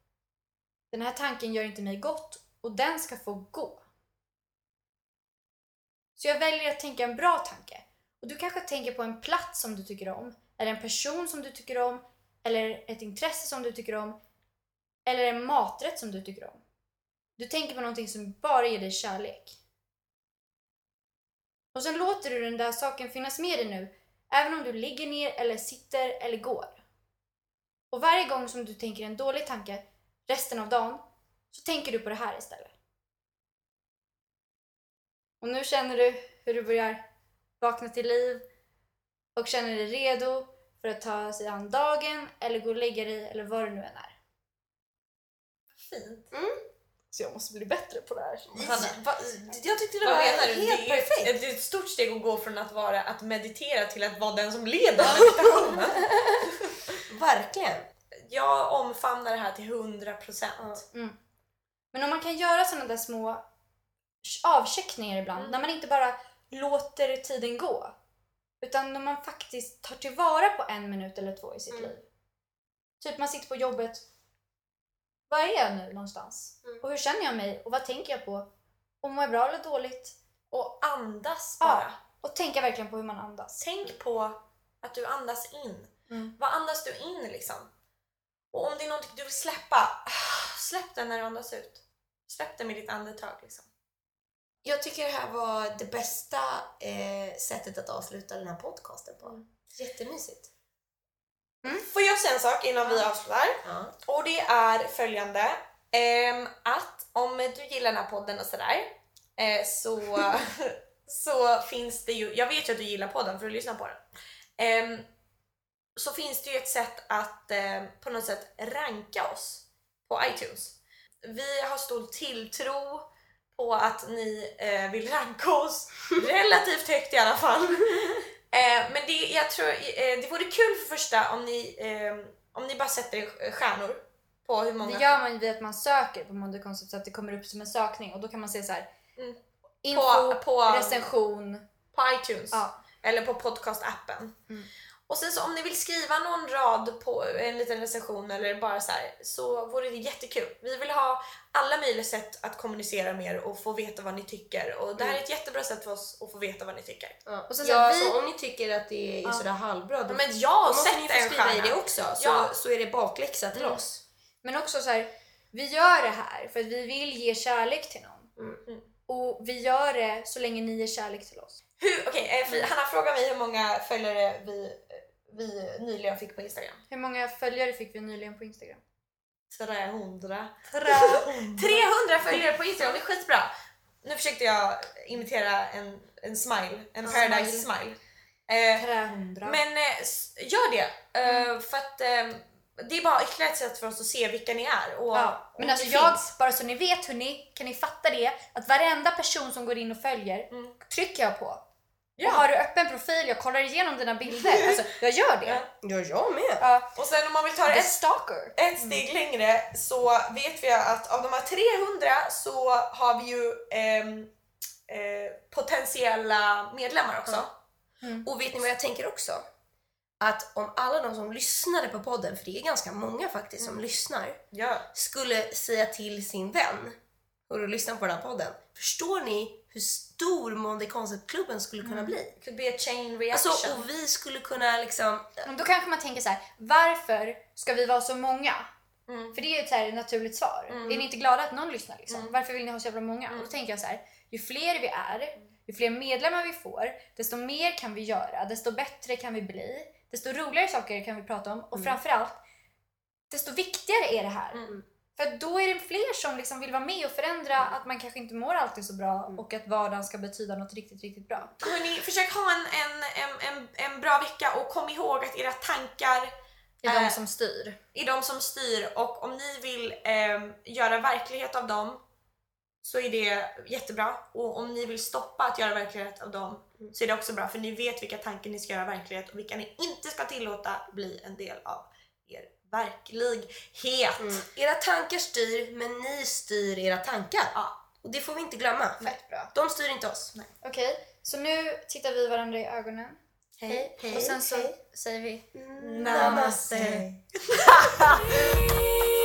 Den här tanken gör inte mig gott och den ska få gå. Så jag väljer att tänka en bra tanke. Och du kanske tänker på en plats som du tycker om, eller en person som du tycker om, eller ett intresse som du tycker om, eller en maträtt som du tycker om. Du tänker på någonting som bara ger dig kärlek. Och sen låter du den där saken finnas med dig nu, även om du ligger ner eller sitter eller går. Och varje gång som du tänker en dålig tanke resten av dagen så tänker du på det här istället. Och nu känner du hur du börjar vakna till liv och känner dig redo för att ta sig an dagen eller gå och lägga dig eller vad det nu än är. Fint. Så jag måste bli bättre på det här. Va, jag tyckte det var helt Det är, perfekt. ett, det är ett stort steg att gå från att vara att meditera till att vara den som leder meditationen. Verkligen. Jag omfamnar det här till 100 procent. Mm. Men om man kan göra sådana där små avcheckningar ibland, Mm. när man inte bara låter tiden gå, utan när man faktiskt tar tillvara på en minut eller två i sitt Mm. liv. Typ man sitter på jobbet. Var är jag nu någonstans? Mm. Och hur känner jag mig? Och vad tänker jag på? Och mår jag bra eller dåligt? Och andas Ja. bara. Och tänka verkligen på hur man andas. Tänk på att du andas in. Mm. Vad andas du in liksom? Och om det är någonting du vill släppa, släpp den när du andas ut. Släpp det med ditt andetag liksom. Jag tycker det här var det bästa eh, sättet att avsluta den här podcasten på. Mm. Jättemysigt. Får jag säga en sak innan vi avslutar? Ja. Och det är följande. ehm, att om du gillar den här podden och sådär eh, så, så finns det ju, jag vet ju att du gillar podden för att lyssna på den. Ehm, så finns det ju ett sätt att eh, på något sätt ranka oss på iTunes. Vi har stor tilltro på att ni eh, vill ranka oss relativt högt i alla fall. Eh, men det, jag tror, eh, det vore kul för första om ni, eh, om ni bara sätter stjärnor på hur många... Det gör man ju via att man söker på Monday Concept så att det kommer upp som en sökning och då kan man se så här. Mm. Info, På- på- recension. på iTunes Ja. eller på podcastappen. Mm. Och sen så om ni vill skriva någon rad på en liten recension eller bara så här, så vore det jättekul. Vi vill ha alla möjliga sätt att kommunicera med er och få veta vad ni tycker och det här är ett jättebra sätt för oss att få veta vad ni tycker. Ja. Och sen ja, så vi- så om ni tycker att det är Ja. sådär halvbra, då, Ja, men jag då måste ni få skriva i det också. Så, Ja. så är det bakläxa till Mm. oss. Men också så här, vi gör det här för att vi vill ge kärlek till någon. Mm. Mm. Och vi gör det så länge ni ger kärlek till oss. Hur, okej, eh, Fri- Hanna fråga mig hur många följare vi, vi nyligen fick på Instagram. Hur många följare fick vi nyligen på Instagram? 300. 300 följare på Instagram, det är skitbra. Nu försökte jag imitera en, en smile, en paradise smile. Eh, 300. men eh, gör det, eh, för att eh, det är bara ytterligare ett sätt för oss att se vilka ni är. Och, ja. och Men alltså jag, finns. bara så ni vet hur ni kan ni fatta det, att varenda person som går in och följer Mm. trycker jag på. Ja. Och har du öppen profil, jag kollar igenom dina bilder. Alltså, jag gör det. Ja. Ja, jag med. Ja. Och sen om man vill ta det ett, ett steg längre så vet vi att av de här 300 så har vi ju ehm, eh, potentiella medlemmar också. Mm. Och vet ni vad jag tänker också? Att om alla de som lyssnade på podden, för det är ganska många faktiskt som lyssnar, Ja. skulle säga till sin vän och då lyssna på den här podden. Förstår ni hur stor Monday Concept-klubben skulle kunna Mm. bli? Could be a chain reaction. Alltså, och vi skulle kunna liksom... Men då kanske man tänker så här: varför ska vi vara så många? Mm. För det är ju ett så här naturligt svar. Mm. Är ni inte glada att någon lyssnar? Liksom? Mm. Varför vill ni ha så jävla många? Mm. Och då tänker jag så här: ju fler vi är, ju fler medlemmar vi får, desto mer kan vi göra, desto bättre kan vi bli, desto roligare saker kan vi prata om och Mm. framförallt, desto viktigare är det här. Mm. För då är det fler som liksom vill vara med och förändra att man kanske inte mår alltid så bra Mm. och att vardagen ska betyda något riktigt, riktigt bra. Hörrni, försök ha en, en, en, en, en bra vecka och kom ihåg att era tankar är de Eh, som styr. är de som styr och om ni vill ehm, göra verklighet av dem så är det jättebra. Och om ni vill stoppa att göra verklighet av dem så är det också bra för ni vet vilka tankar ni ska göra verklighet och vilka ni inte ska tillåta bli en del av verklighet. Mm. Era tankar styr, men ni styr era tankar. Ja. Och det får vi inte glömma. Fett bra. De styr inte oss. Okej, så nu tittar vi varandra i ögonen. Hej. och sen så hej. säger vi. Namaste.